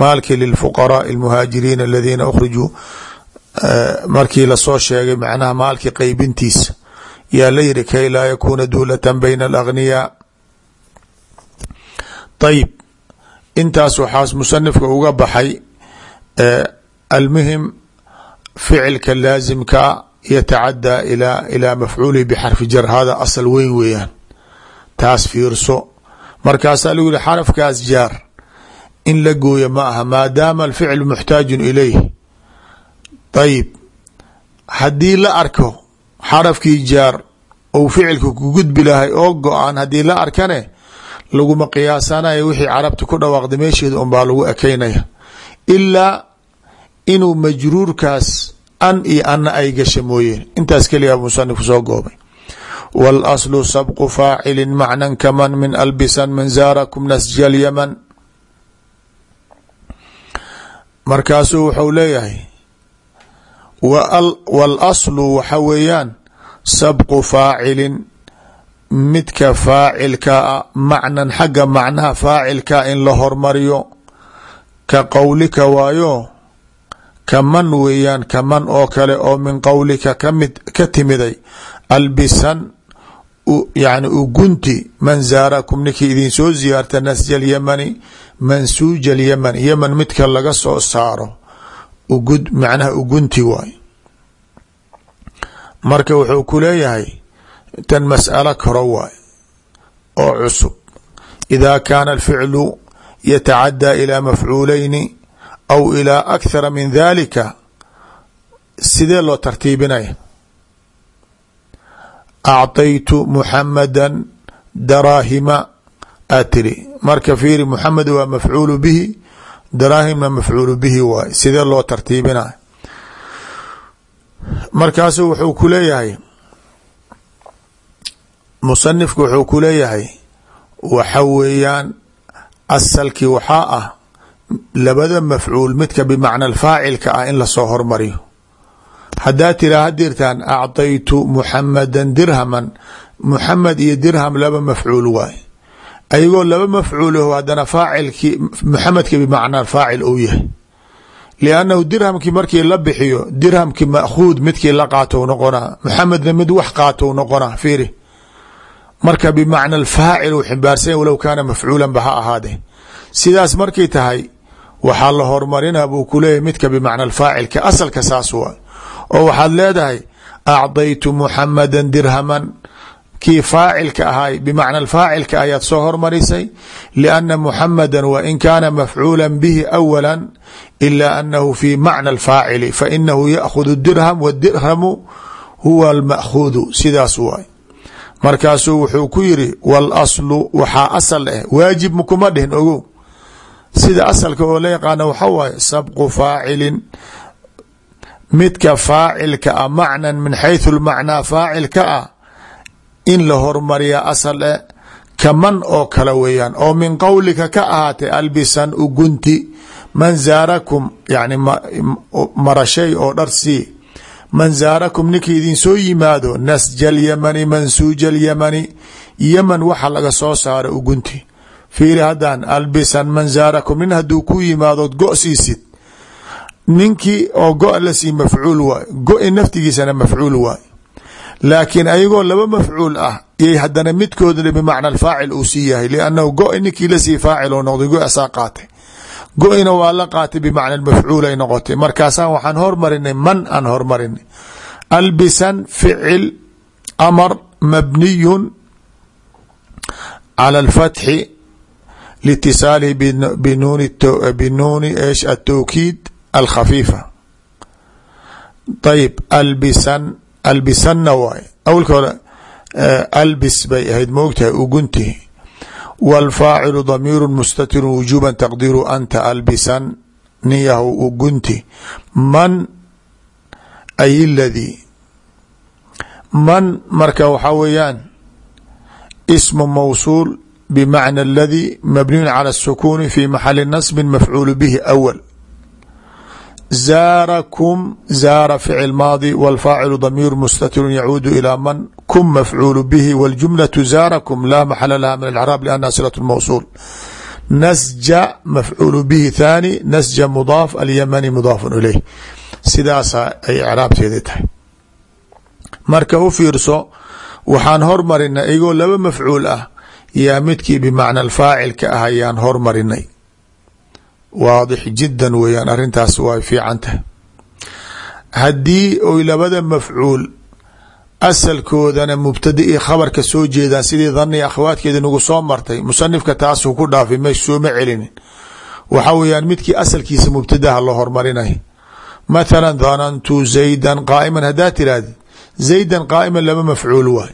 maalkii lilfuqaraai almuhaajiriina aladiina ukhrijuu markii la soo sheegay macnaha maalkii qeybintiisa yaa la yihi kay laa yakuuna duulata bayna alagniyaa ayib intaas waxaas musanifka uga baxay almuhim ficilka laasimkaa yatacadaa ilaa mafcuulihi bixarfi jar hada asal weyn weeyaan taas fiirso. Markaasaa lagu yihi xarafkaas jaar in la gooya ma aha maadaama alficl muxtaajun ilayh. Ayib haddii la arko xarafkii jaar ou ficilka ku gudbi lahay oo go'aan haddii la arkane laguma qiyaasanaya wixii carabta ku dhawaaqday meesheeda unbaa lagu ekeynaya ilaa inuu majruurkaas an iyo anna ay gasha mooyeen. Intaas keliyaa musanifku soo goobay wاlaslu sabqu faacili macnan kaman min albisan man zaarakum nasja alyaman markaasuu wuxuu leeyahay wاlaslu waxa weeyaan sabqu faacilin midka faacilka a macnan xagga macnaha faacilka in la hormariyo ka qowlika waayo kaman weeyaan kaman oo kale oo min qowlika ka mid ka timiday albisan yani ugunti man zaarakum ninkii idin soo ziyaarta nasja alyamani mansuuja alyaman yaman midka laga soo saaro ugud macnaha ugunti waay marka wuxuu ku leeyahay tan mas'alo koro waay oo cusub. Ida kaana alficlu yatacadaa ilaa mafcuulayni aw ilaa akhara min dalika sidee loo tartiibinaya acطaytu muxamada daraahima aa tiri marka fiiri muxamed waa mafcuulu bihi daraahimna mafcuulu bihi waay sidee loo tartiibinaya markaasu wuxuu ku leeyahay musanifku wuxuu ku leeyahay waxa weeyaan asalkii waxaa ah labada mafcuul midka bimacna faacilka ah in la soo hormariyo haddaa tiraa hadirtaan acطaytu muxamada dirhaman. Muxamed iyo dirham laba mafcuul waay. Ayagoo laba mafcuulaho haddana faacilkii muxamedka bimacna faacil ou yahay. Liannahu dirhamkii markii la bixiyo dirhamkii makhuud midkii la qaatou noqonaa. Muxamedna mid wax qaatou noqonaa fiiri. Marka bimacna faacil u ximbaarsan walow kaana mafcuulan ba ha ahaade sidaas markay tahay waxaa la hormarinaa buu ku midka bimacna alfaacilka asalka saas waay oo waxaad leedahay acdaytu muxamada dirhaman. Kii faacilka ahay bimacna faacilka ayaad soo hormarisay lianna muxamada wain kaana mafcuula bihi awala ila anahu fi macna alfaacili fainahu yaakhud dirham wadirhamu huwa alma'khuudu sidaas waay. Markaasuu wuxuu ku yiri walaslu waxaa asal ah waajib makuma dhihin ogow. Sida asalka oo la yaqaana waxa waaye sabqu faacilin midka faacilka ah macnan min xayثu lmacnaa faacilka ah in la hormariya asal e kaman oo kale weeyaan. Oo min qowlika ka ahaatay albisan ugunti man zaarakum yani marashay oo dharsii man zaarakum ninka idin soo yimaado nasja alyamani mansuuja alyamani yeman waxa laga soo saara ugunti fiiri haddaan albisan man zaarakum nin hadduu ku yimaadood go siisid ninkii oo go la sii mafcuul waay. Go-i naftigiisana mafcuul waay. Laakiin ayagoo laba mafcuul ah yay haddana midkoodna bimacna alfaacil uu sii yahay liannahu go-i ninkii la sii faacil noqday go asaa qaatay. Go-ina waa la qaatay bimacna mafcuul ay noqotay. Markaasaan waxaan hormarinay man aan hormarinay. Albisan ficil amar mabniyun cala alfatxi liitisaalihi binuuni atowkiid alkhafiifa ayib albisan albisanna waay awlka hore albis bay ahayd moogtahay ugunti wاlfaacilu damiiru mustatiru wujuba taqdiru anta albisan niyahu ugunti man ay ladii man marka waxaa weeyaan ismu mawsuul bmacna اladي mabniyu calى الsukuni fi maxali nasbi mafcuul bihi awl zaarakum zaara ficil maadi wاlfaacilu damiir mustatiru yacuudu ilى man kum mafcuul bihi wاljumlaة zaarakum laa maxala laha min اlcraab lanha silaة mawsuul nasja mafcuul bihi thaani nasja mudaaf alyamani mudaaf ilayh sidaasa ay icraabteeda tahay marka u fiirso waxaan hormarina igoo laba mafcuul ah yaa midkii bimacna alfaacilka ah ayaan hormarinay waadix jiddan weeyaan arrintaas way fiican tahay haddii oy labada mafcuul asalkoodana mubtada iyo khabarka soo jeedaan sidii dani akhawaadkeeda nagu soo martay musanifka taasuu ku dhaafay mesh sooma celinin. Waxa weeyaan midkii asalkiisa mubtadaha la hormarinay mathala danantu zaydan qaa'iman haddaa tirahdid zaydan qaa'iman laba mafcuul waay.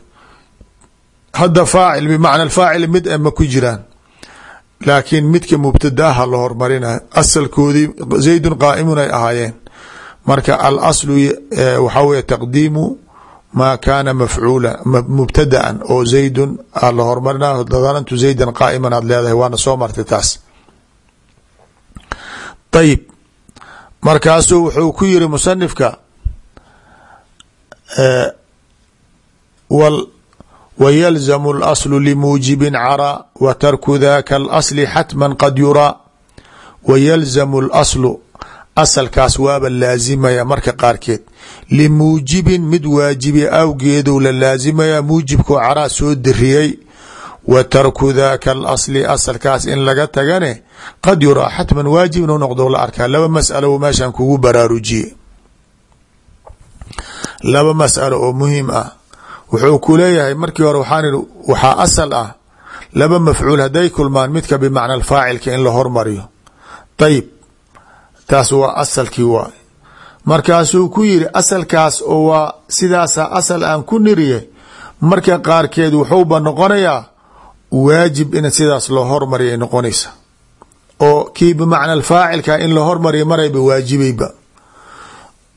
Hadda faacil bimacna faacil mid ma ku jiraan laakiin midka mubtadaha la hormarinayo asalkoodii zaydun qaa'imun ay ahaayeen. Marka alaslu waxaa weye taqdiimu maa kaana mafcuula mubtadaan oo zaydun la hormarinayo danantu zaydan qaa'iman aad leedahay waana soo martay taas. Ayib markaasuu wuxuu ku yiri musanifka wyلزم الأصل لmuuجiب crى و tarku ذaka الأصل xatmا qad yurىa wyلزم الأصل asalkaas waaba laazimaya marka qaarkeed limuujibin mid waajibi awgeedu la laazimaya muujibkoo caraa soo dariyey wa tarku daka alasli asalkaas in laga tagane qad yuraa xatman waajib inuu noqdo la arkaa laba masalo meeshan kugu baraarujiye laba masalo oo muhiim ah wuxuu ku leeyahay markii hore waxaan waxaa asal ah laba mafcuul hadday kulmaan midka bimacna faacilka in la hormariyo. Ayib taas waa asalkii waay. Markaasuu ku yiri asalkaas oo waa sidaasa asal aan ku niriye marka qaarkeed wuxuuba noqonayaa waajib in sidaas loo hormariya ay noqonaysa. Oo kii bimacna faacilka in la hormariya marayba waajibayba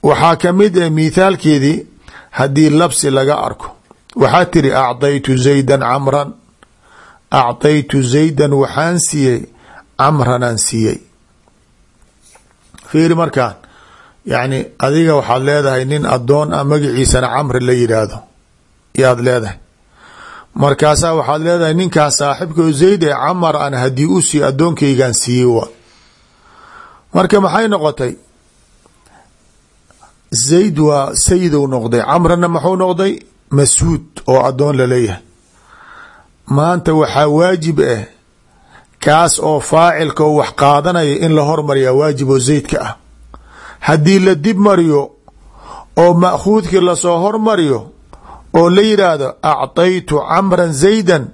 waxaa ka mid ah mithaalkeedii haddii labsi laga arko waxaa tiri acdaytu zaydan camran. Acdaytu zaydan waxaan siiyey camranaan siiyey. Fiiri markaan yacni adiga waxaad leedahay nin adoon ah magaciisana camri la yidhaahdo. Yaad leedahay. Markaasaa waxaad leedahay ninkaas saaxibkao zayd ee camar an haddii u sii addoonkaygaan siiyey wa marka maxay noqotay? Zayd waa sayidou noqday camrana maxuu noqday masuud oo addoon la leeyahay maanta waxaa waajib ah kaas oo faacilka oo wax qaadanaya in la hormariyaa waajib oo zaydka ah. Haddii la dib mariyo oo ma'khuudkii la soo hormariyo oo la yidhaahdo acطaytu camran zaydan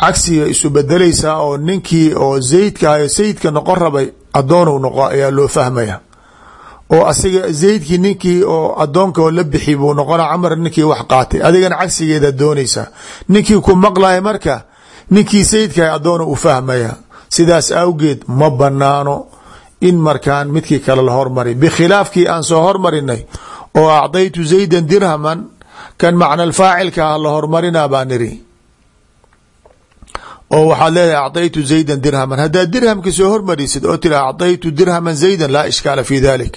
cagsiga isu bedelaysaa oo ninkii oo zaydka ahayo sayidka noqon rabay adoonu noqo ayaa loo fahmaya oo asiga zaydkii ninkii oo adoonka oo la bixi buu noqona camar ninkii wax qaatay. Adigana cagsigeeda doonaysaa ninkii ku maqlaya marka ninkii sayidka adoona u fahmaya. Sidaas awgeed ma banaano in markaan midkii kale la hormari bikhilaafkii aan soo hormarinay oo acdaytu zaydan dirhaman kan macna faacilka ah la hormarinaa baa niri oo waxaad leedahay acطaytu zaydan dirhaman haddaad dirhamka soo hormarisid oo tiri acطaytu dirhaman zaydan laa ishkaala fi dalik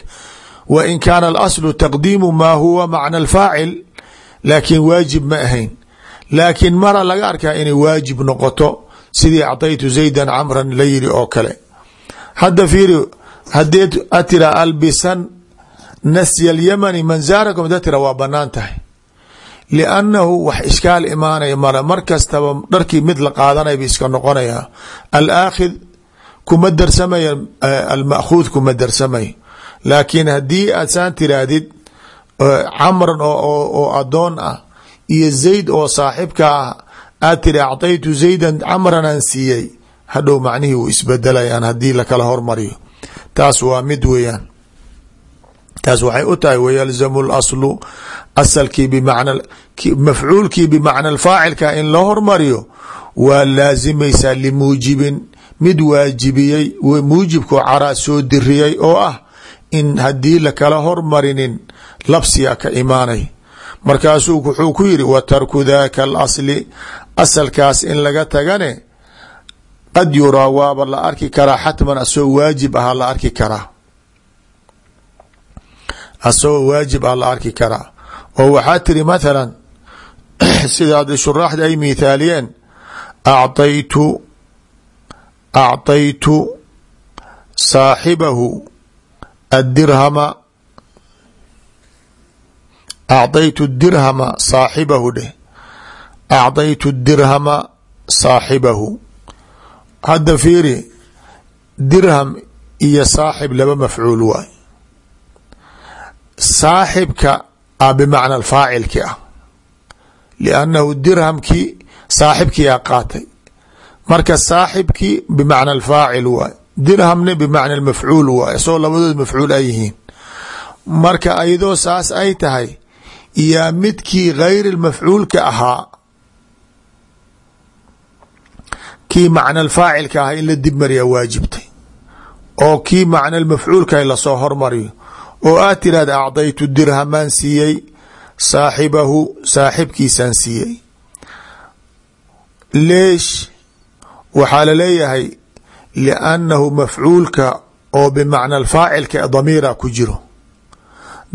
wa in kaana alaslu taqdiimu maa huwa macna alfaacil laakiin waajib ma ahayn laakiin mara laga arkaa inay waajib noqoto sidii acطaytu zaydan camran la yiri oo kale hadda fiiri hadeed a tira albisan nasya alyamani man zaarakum da tira waa banaan tahay liannahu wax ishkaal imaanaya mara mar kastaba dharkii mid la qaadanaya ba iska noqonaya alaakhid kuma darsamaya alma'khuud kuma darsamaya laakiin haddii aad saan tiraahdid camran oo adoon ah iyo zayd oo saaxibka ah aad tiri acطaytu zaydan camran aan siiyey hadhow macnihii uu isbedelayaan haddii lakala hormariyo taas waa mid weeyaan taas waxay u tahay wayalzamu laslu asalkii bimacna mafcuulkii bimacna faacilka in loo hormariyo waa laazimaysaa limuujibin. Mid waajibiyey muujibkoo caraa soo diriyey oo ah in haddii lakala hormarinin labsiya ka imaanay. Markaasuu wuxuu ku yiri wa tarku daka alasli asalkaas in laga tagane qad yuraa waaba la arki karaa xatman asagoo waajib ahaa la arki karaa asagoo waajib ah la arki karaa oo waxaa tiri mathalan sidaad shuraaxda ay mithaaliyeen acطaytu acطaytu saaxibahu addirhama acطaytu dirhama saaxibahu dheh acطaytu dirhama saaxibahu hadda fiiri dirham iyo saaxib laba mafcuul waay saaxibka a bimacna faacilki ah. liannahu dirhamkii saaxibkiyaa qaatay. Marka saaxibkii bimacna alfaacil waay. Dirhamna bimacna almafcuul waay. Isagoo labadood mafcuul ay yihiin. Marka ayadoo saas ay tahay yaa midkii gayr mafcuulka ahaa kii macna faacilka ahaa in la dib mariyaa waajibtay. Oo kii macna mafcuulka la soo hormariyo oo aad tirahda acdaytu dirhamaan siiyey saaxibahu saaxibkiisaan siiyey. Leesh waxaa la leeyahay liannahu mafcuulka oo bimacna faacilka damiira ku jiro.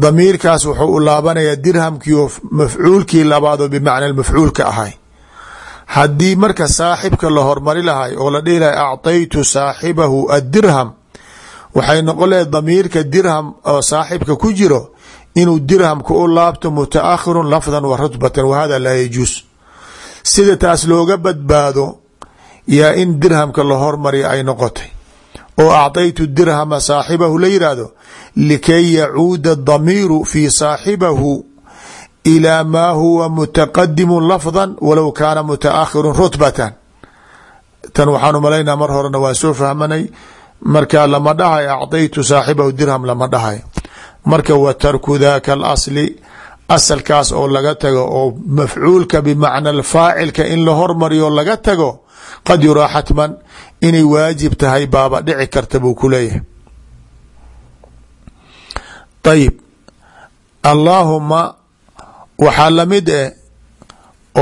Damiirkaas wuxuu u laabanayaa dirhamkiio mafcuulkii labaadoo bimacna mafcuulka ahay. Haddii marka saaxibka la hormari lahay oo la dhihi lahay acطaytu saaxibahu addirham waxay noqon lahay damiirka dirham oo saaxibka ku jiro inuu dirhamka u laabto mutaakhirun lafdan wa rutbatan wahada laa yajuus sida taas looga badbaado yaa in dirhamka la hormariya ay noqotay. Oo acطaytu dirhama saaxibahu la yihahdo likay yacuuda damiiru fi saaxibahu ilaa maa huwa mutaqadimu lafda walow kaana mutaakhiru rutbatan. Tan waxaanu malaynaa mar horena waan soo fahmanay marka lama dhahayo acطaytu saaxibahu dirham lama dhahayo marka wa tarku daka alasli asalkaas oo laga tago oo mafcuulka bimacna faacilka in la hormariyo laga tago qad yuraa xatman inay waajib tahay baaba dhici karta buu ku leeyahay. Ayib allaahuma waxaa la mid eh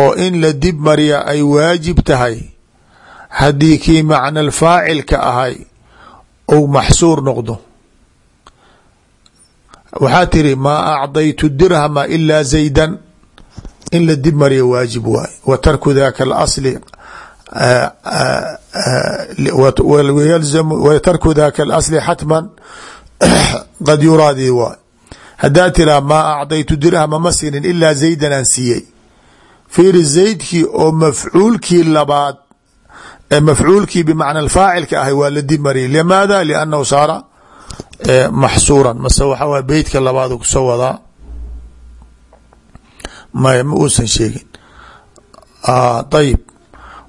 oo in la dib mariya ay waajib tahay haddii kii macna faacilka ahay ou maxsuur noqdo. Waxaa tiri maa acdaytu dirhama ilaa zaydan. In la dib mariya waajib waay. Wa tarku daka alasli wa tarku daka alasli xatman qad yuraadi waay. Haddaa tiraa maa acdaytu dirhama ma sinin ilaa zaydan aan siiyey. Fiiri zaydkii oo mafcuulkii labaad mafcuulkii bimacna faacilka ahay waa la dimariyay limaada? Liannahu saara maxsuuran. Mase waxa waay beytka labaad ku soo wadaa. Maya ma uusan sheegin. Ayib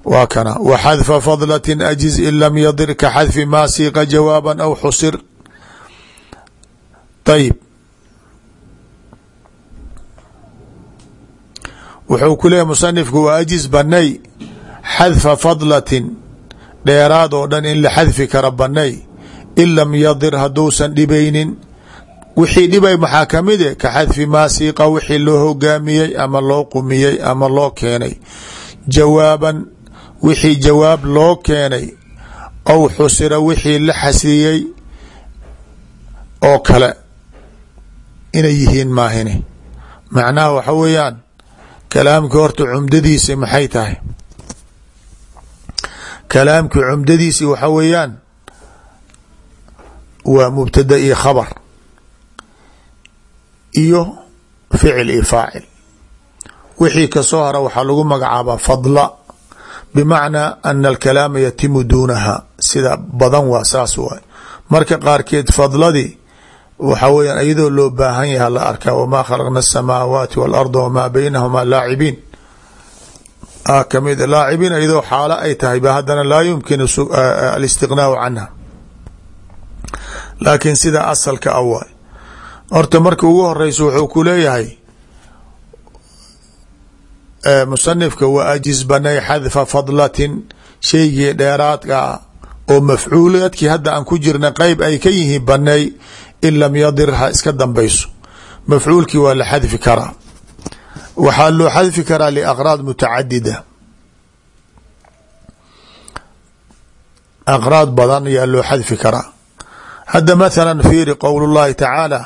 waa kana. Wa xadfa fadlati ajiz in lam yadir ka xadfi maa siiqa jawaaba aw xusir. Ayib wuxuu ku leeyahy musanifku wa ajiz banay xadfa fadlatin dheeraad oo dhan in la xadfi kara banay in lam yadir hadduusan dhibaynin. Wixii dhibay maxaa ka mid e ka xadfi maa siiqa wixii loo hogaamiyey ama loo qumiyey ama loo keenay. Jawaaban wixii jawaab loo keenay. Aw xusira wixii la xasriyey oo kale. Inay yihiin maahine. Macnaha waxa weeyaan kalaamkii horta cumdadiisi maxay tahay kalaamkii cumdadiisi waxa weeyaan waa mubtada iyo khabar iyo ficil iyo faacil. Wixii ka soo hara waxaa lagu magacaabaa fadla bimacnaa ana alkalaama yatimu duunaha. Sida badan waa saas waay. Marka qaarkeed fadladii waxa weeyaan iyadoo loo baahan yaha la arkaa wamaa khalaqna asamaawaati waalarda wamaa baynahumaa laacibiin ka mid laacibiin iyadoo xaalo ay tahay ba haddana laa yumkin alistiqnaau canha. Laakiin sida asalka a waay. Horta marka ugu horeysa wuxuu ku leeyahay musanifka wa ajiz banay xadfa fadlatin shaygii dheeraadka ah oo mafcuuladkii hadda aan ku jirna qeyb ay ka yihiin banay in lam yadir ha iska dambayso. Mafcuulkii waa la xadfi karaa waxaa loo xadfi karaa liaqraad mutacadida aqraad badan ayaa loo xadfi karaa hadda mathala fiiri qowl llahi tacaala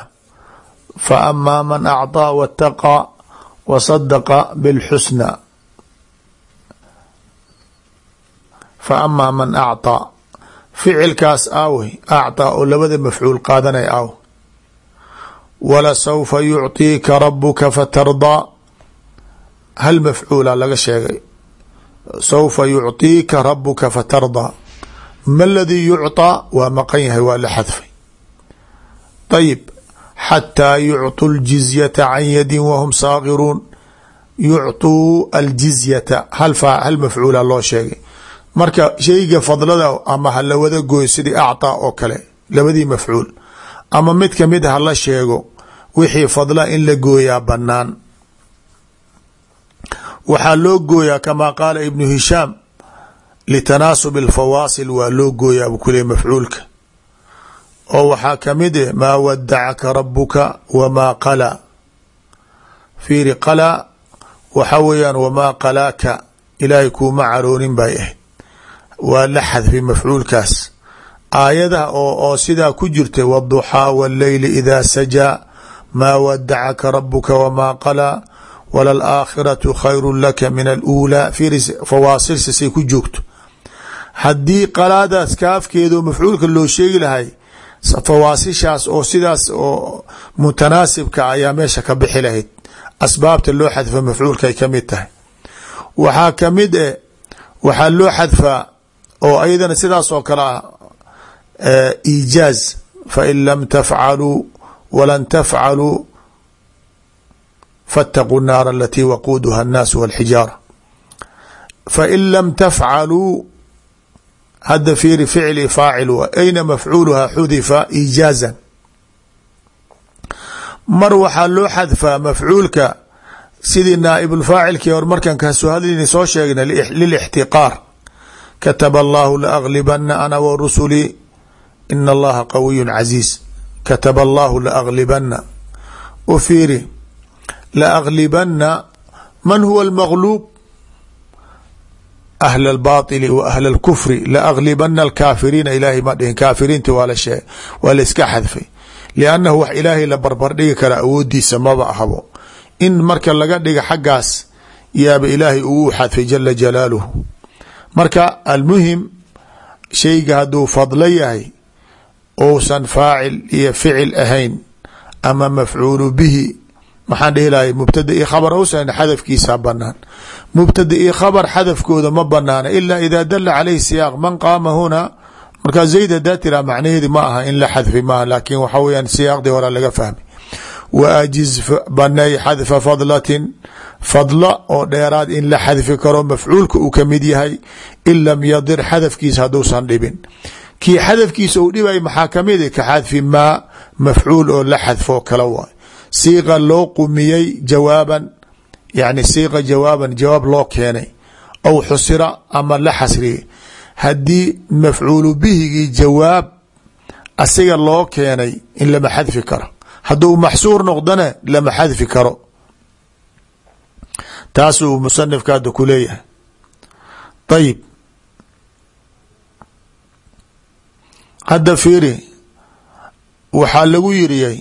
fa amaa man acطaa wataqaa wa sadaqa bilxusna fa amaa man acطaa ficilkaas aawey acطaa oo labada mafcuul qaadanay aaw wala saufa yucطiika rabuka fatardaa hal mafcuula laga sheegay saufa yucطiika rabuka fatardaa ma ladii yucطىa waa maqan yahay waa la xadfay ayib xataa yucطuu ljizyata can yadin wahum saagiruun yucطuu aljizyata hal hal mafcuula loo sheegay marka shayga fadlada ama hala wada gooyo sidii acطaa oo kale labadii mafcuul ama mid kamid hala sheego wixii fadla in la gooyaa banaan waxaa loo gooyaa kamaa qaala ibnu hishaam litanaasub alfawaasil waa loo gooyaa buu ku mafcuulka. Oo waxaa ka mid eh maa wadacaka rabuka wamaa qalaa fiiri qalaa waxa weeyaan wamaa qalaaka ilaahay kuuma caroonin bay ahayd. Waa la xadfay mafcuulkaas. Aayadaha oo oo sidaa ku jirtay wاduxaa wاlleyli idaa sajaa maa wadacaka rabuka wamaa qalaa walalaakhiratu khayru laka min aluulaa fiiri fawaasilsasay ku joogto. Haddii qalaadaas kaafkeedo mafcuulka loo sheegi lahay fawaasishaas oo sidaas oo mutanaasibka ayaa meesha ka bixi lahayd. Asbaabta loo xadfa mafcuulkaay ka mid tahay. Waxaa ka mid e waxaa loo xadfaa oo ayadana sidaas oo kale ah iijaaz. Fain lam tafcaluu walan tafcaluu faاtaquu الnaar alatii waquuduha الnaas wاlxijaara fain lam tafcaluu hadda fiiri ficli faacil wa ayna mafcuuluha xudifa iijaazan mar waxaa loo xadfaa mafcuulka sidii naaibulfaacilkii hor markan kasoo hadlayna soo sheegna lilixtiqaar kataba allahu laaglibana ana wa rusulii ina allaha qawiyu casiiz kataba allahu laaglibana u fiiri laaqlibana man huwa almagluub ahla albaaili wa ahla alkufri laaglibana alkaafiriina ilaahay ma dhihin kaafiriinta waa la sheeg waa la iska xadfay liannahu wax ilaahay la barbardhigi kara awoodiisa maba ahbo in marka laga dhiga xaggaas yaaba ilaahay ugu xadfay jala jalaaluhu marka almuhim shayga hadduu fadlo yahay ousan faacil iyo ficil ahayn ama mafcuulu bihi maxaan dhihi lahay mubtada io khabar awsan xadafkiisa banaan mubtada io khabar xadafkooda ma banaana ila ida dala caleyhi siyaaq man qaama huna. Markaa zayd hadaa tira macnaheedi ma aha in la xadfi maaha laakin waxa weyaan siyaaqdii hore laga fahmay wa ajiz banay xadfa fadlatin. Fadla oo dheeraad in la xadfi karo mafcuulka uu ka mid yahay in lam yadir xadafkiisa hadduusan dhibin. Kii xadafkiisa uu dhibay maxaa ka mid ka xadfi maa mafcuul oo la xadfo kala waay siiqa loo qumiyey jawaaban yani siiqa jawaaban jawaab loo keenay aw xusira ama la xasriyey. Haddii mafcuulu bihigii jawaab asiga loo keenay in lama xadfi karo. Hadduu maxsuur noqdona lama xadfi karo. Taasuu musanifka hadda ku leeyahay. Ayib hadda fiiri waxaa lagu yiriyay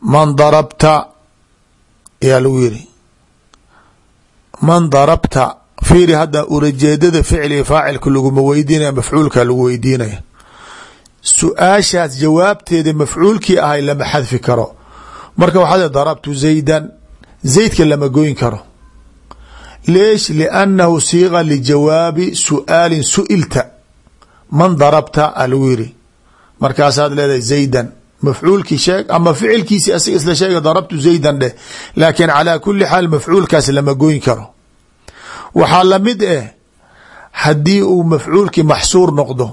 man darabta ayaa lagu yiri man darabta fiiri hadda urajeedada ficli faacilka laguma weydiinaya mafcuulka lagu weydiinaya. Su'aashaas jawaabteeda mafcuulkii ahay lama xadfi karo. Marka waxaa darabtu zaydan zaydka lama goyn karo. Leesh liannahu siiqa lijawaabi su'aalin su'ilta. Man darabta a lagu yiri markaasaad leedahay zaydan mafcuulkii sheeg ama ficilkiisi asiga isla sheega darabtu zaydan dheh laakiin calaa kuli xaal mafcuulkaas lama goyn karo. Waxaa la mid eh haddii uu mafcuulkii maxsuur noqdo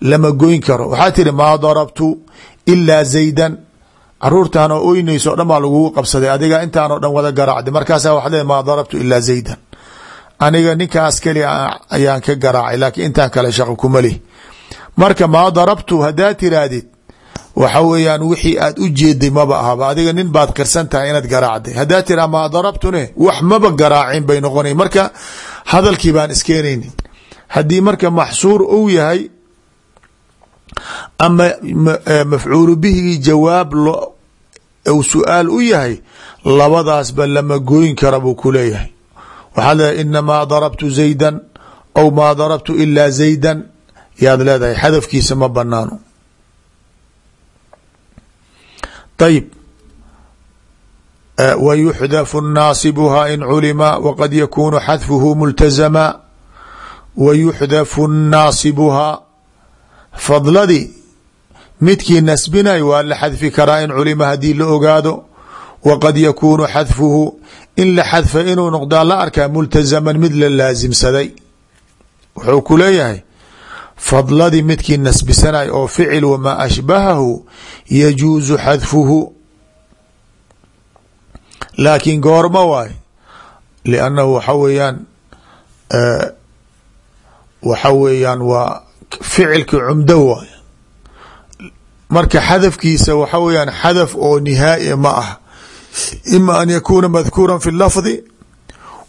lama goyn karo. Waxaa tiri maa darabtu ilaa zaydan. Caruurtaan oo oynayso o dhan baa lagugu qabsaday. Adiga intaanoo dhan wada garaacday markaasa waxaad leedahay maa darabtu ilaa zaydan. Aniga ninkaas keli ayaan ka garaacay laakiin intaan kale shaqo kuma lih marka maa darabtu haddaad tiraahdid waxa weeyaan wixii aad u jeeday maba ahaba. Adiga nin baad qirsan tahay inaad garaacday. Haddaa tiraa maa darabtune? Wax maba garaacin bay noqona marka hadalkii baan iskeenaynin haddii marka maxsuur ou yahay ama mafcuulu bihigii jawaab u su'aal u yahay labadaasba lama gooyin kara buu ku leeyahay. Waxaad leedahay darabtu zaydan aw maa darabtu ilaa zaydan. Yaad leedahay xadafkiisa ma banaano ayib w yuxdafu naasibuhaa in culima waqad yakunu xadfuhu multazama wa yuxdafu naasibuhaa fadladii midkii nasbinay waa la xadfi karaa in culima haddii la ogaado waqad yakunu xadfuhu in la xadfa inuu noqdaa la arkaa multazaman mid la laasimsaday wuxuu ku leeyahay fadladii midkii nasbisanay oo ficil wamaa ashbahahu yajuusu xadfuhu laakiin goorma waay liannahu waxa weeyaan waxa weeyaan waa ficilka cumdo waay marka xadafkiisa waxa weeyaan xadaf oo nihaai ma ah ima an yakuuna madkuura fi lafdi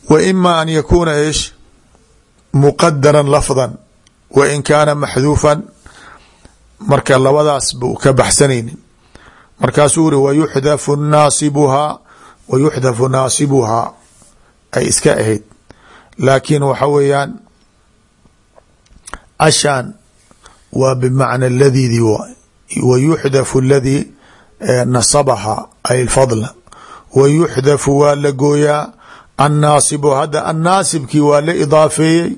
wa ima an yakuuna ish muqadaran lafdan wa in kaana maxduufan marka labadaas bu ka baxsanaynin. Markaasuu uri wayuxdafu naasibuhaa wa yuxdafu naasibuhaa ay iska ahayd. Laakiin waxa weeyaan ashaan waa bimacna ladidii waay wa yuxdafu aladii nasabahaa ay fadla. Wa yuxdafu waa la gooyaa annaasibu hadda annaasibkii waa la idaafeeyey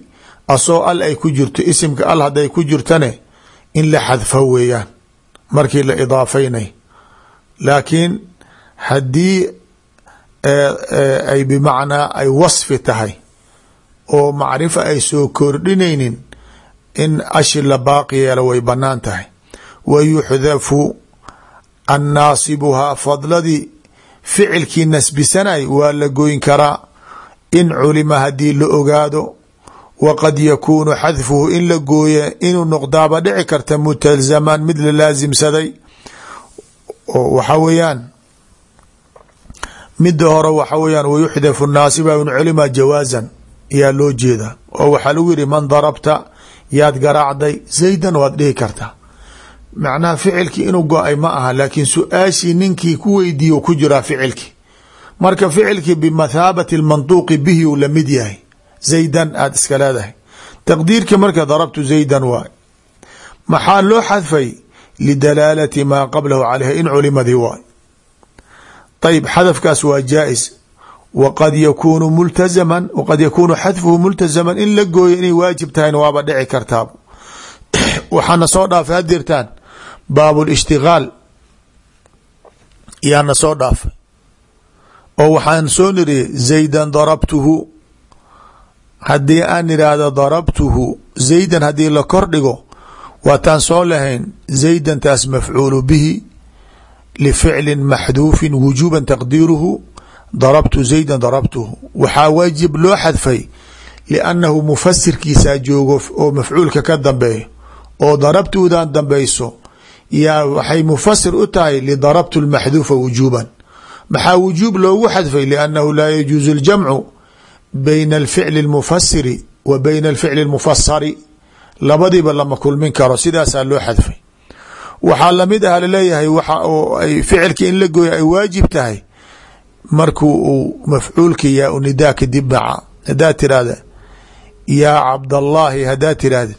asoo al ay ku jirto isimka al hadday ku jirtane in la xadfa weeyaan markii la idaafeynay laakiin haddii ay bimacnaa ay wasfi tahay oo macrifa ay soo kordhinaynin in ashi la baaqi yeelo way bannaan tahay. Wa yuxdafu annaasibuhaa fadladii ficilkii nasbisanay waa la goyn karaa in culima haddii la ogaado waqad yakuunu xadfuhu in la gooye inuu noqdaaba dhici karta mutalzaman mid la laasimsaday oo waxa weeyaan mida hore waxa weyaan wayuxdafu naasiba in culima jawaazan yaa loo jeeda oo waxaa lagu yihi man darabta yaad garaacday zaydan waad dhihi kartaa macnaha ficilkii inuu go'ay ma aha laakiin su'aashii ninkii ku weydiiyo ku jiraa ficilkii marka ficilkii bimathaabati lmanduuqi bihi uu la mid yahay zaydan aada iska leedahay. Taqdiirka marka darabtu zaydan waay. Maxaa loo xadfay? Lidalaalati maa qablahu caleyha in culimadii waay. Ayb xadafkaas waa jaa-is. Waqad yakunu multazaman waqad yakuunu xadfuhu multazaman in la gooyo inay waajib tahayna waaba dhici kartaaba waxaana soo dhaafay hadirtaan baab lishtigaal yaana soo dhaafay. Oo waxaan soo niriyay zaydan darabtuhu haddii aan idhaahdo darabtuhu zaydan haddii la kor dhigo waataan soo lahayn zaydantaas mafcuulu bihi lificlin maxduufin wujuuban taqdiiruhu darabtu zaydan darabtuhu. Waxaa waajib loo xadfay liannahu mufasirkiisaa joogo oo mafcuulka ka dambeeyo oo darabtuudan dambeyso yaa waxay mufasir u tahay lidarabtu lmaxduufa wujuuban. Maxaa wujuub loogu xadfay liannahu laa yajuuzu ljamcu bayna alficli اlmufasiri wa bayna alficli اlmufasari labadiiba lama kulmin karo sidaasaa loo xadfay waxaa la mid ah la leeyahay waxa oo ay ficilka in la gooyo ay waajib tahay marku uu mafcuulka yaa u nidaa kadib dhaca haddaad tirahda yaa cabdallaahi haddaad tirahda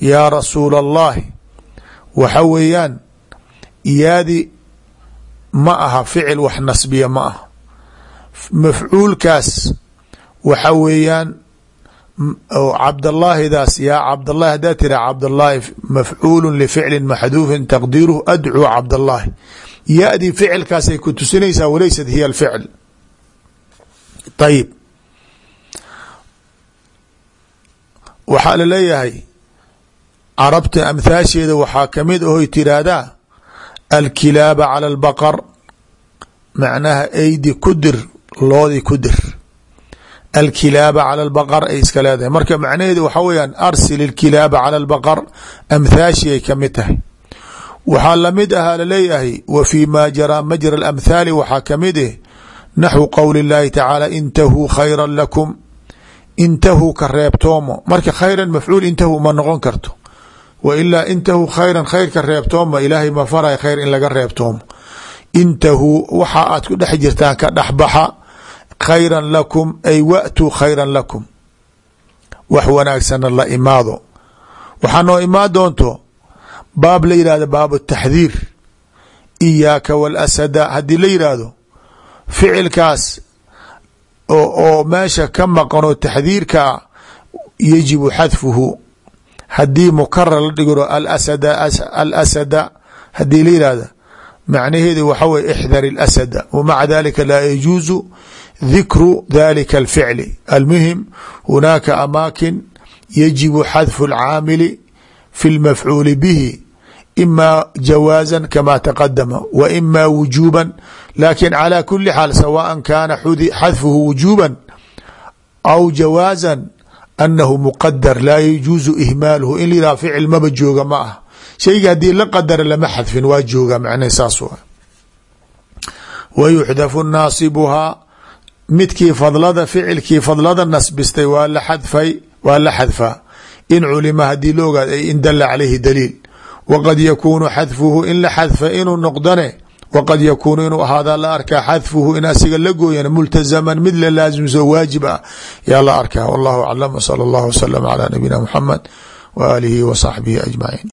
yaa rasuula allahi waxa weeyaan yaadi ma aha ficil wax nasbiya ma aha mafcuulkaas waxa weeyaan cabdallaahidaas yaa cabdallahi haddaad tira cabdallaahi mafcuulu lificlin maxduufin taqdiiruhu adcuu cabdallaahi. Ya-dii ficilkaasay ku tusinaysaa walaysat hiya alficl. Ayib waxaa la leeyahay carabta amhaasheeda waxaa ka mid ahoy tiraahdaa alkilaaba cala albaqar macnaha eydi ku dir loodi ku dir alkilaaba cala albaqar ay iska leedahay marka waxaa weyaan arsil ilkilaaba cala albaqar amhaashii ay waxaa la mid ahaa la leeyahay wa ma jaraa majra alamhaali waxaa ka mid eh naxwu qowli اllahi tacaala intahuu khayra lakum intahuu ka reebtoomo marka khayran mafcuul intahu ma noqon karto wa ilaa intahuu khayran khayrka reebtooma ilaahay ma faray khayr in laga reebtoomo intahuu waxa aad ku dhex jirtaan ka dhexbaxa khayra lakum ay waatuu khayra lakum. Wax wanaagsana la imaado. Waxaa noo imaan doonto baab la yihahdo baab taxdiir. Iyaaka walasada haddii la yidhaahdo ficilkaas oo meesha ka maqanoo taxdiirkaa yajibu xadfuhu. Haddii mukarar la dhigiro alasada haddii la yihahda macnaheedu waxa weye ixdar اlasada wmaca dalika laa yajuuzu dikru dalika alficli. Almuhim hunaaka amaakin yajibu xadfu alcaamili fi lmafcuuli bihi ima jawaaza kama taqadama wa ima wujuuba laakiin calaa kuli xaal sawaan kaana xadfuhu wujuuba aw jawaaza anahu muqadar laa yajuuzu ihmaaluhu in liraa ficil maba jooga ma ah shayga haddii la qadara lama xadfin waa jooga macne saas wa yuxdafu naasibuhaa midkii fadlada ficilkii fadlada nasbistay waa la xadfay waa la xadfaa in culima haddii la ogaad ay in dala calayhi daliil. Waqad yakuunu xadfuhu in la xadfa inuu noqdane waqad yakuunu inuu ahaadaa la arkaa xadfuhu in asiga la gooyan multazaman mid la laasimso waajib ah. Yaa la arkaa. Wallahu aclam wsala allahu wasalam calaa nabiyina muxamed wa aalihi wa saxbihi ajmaciin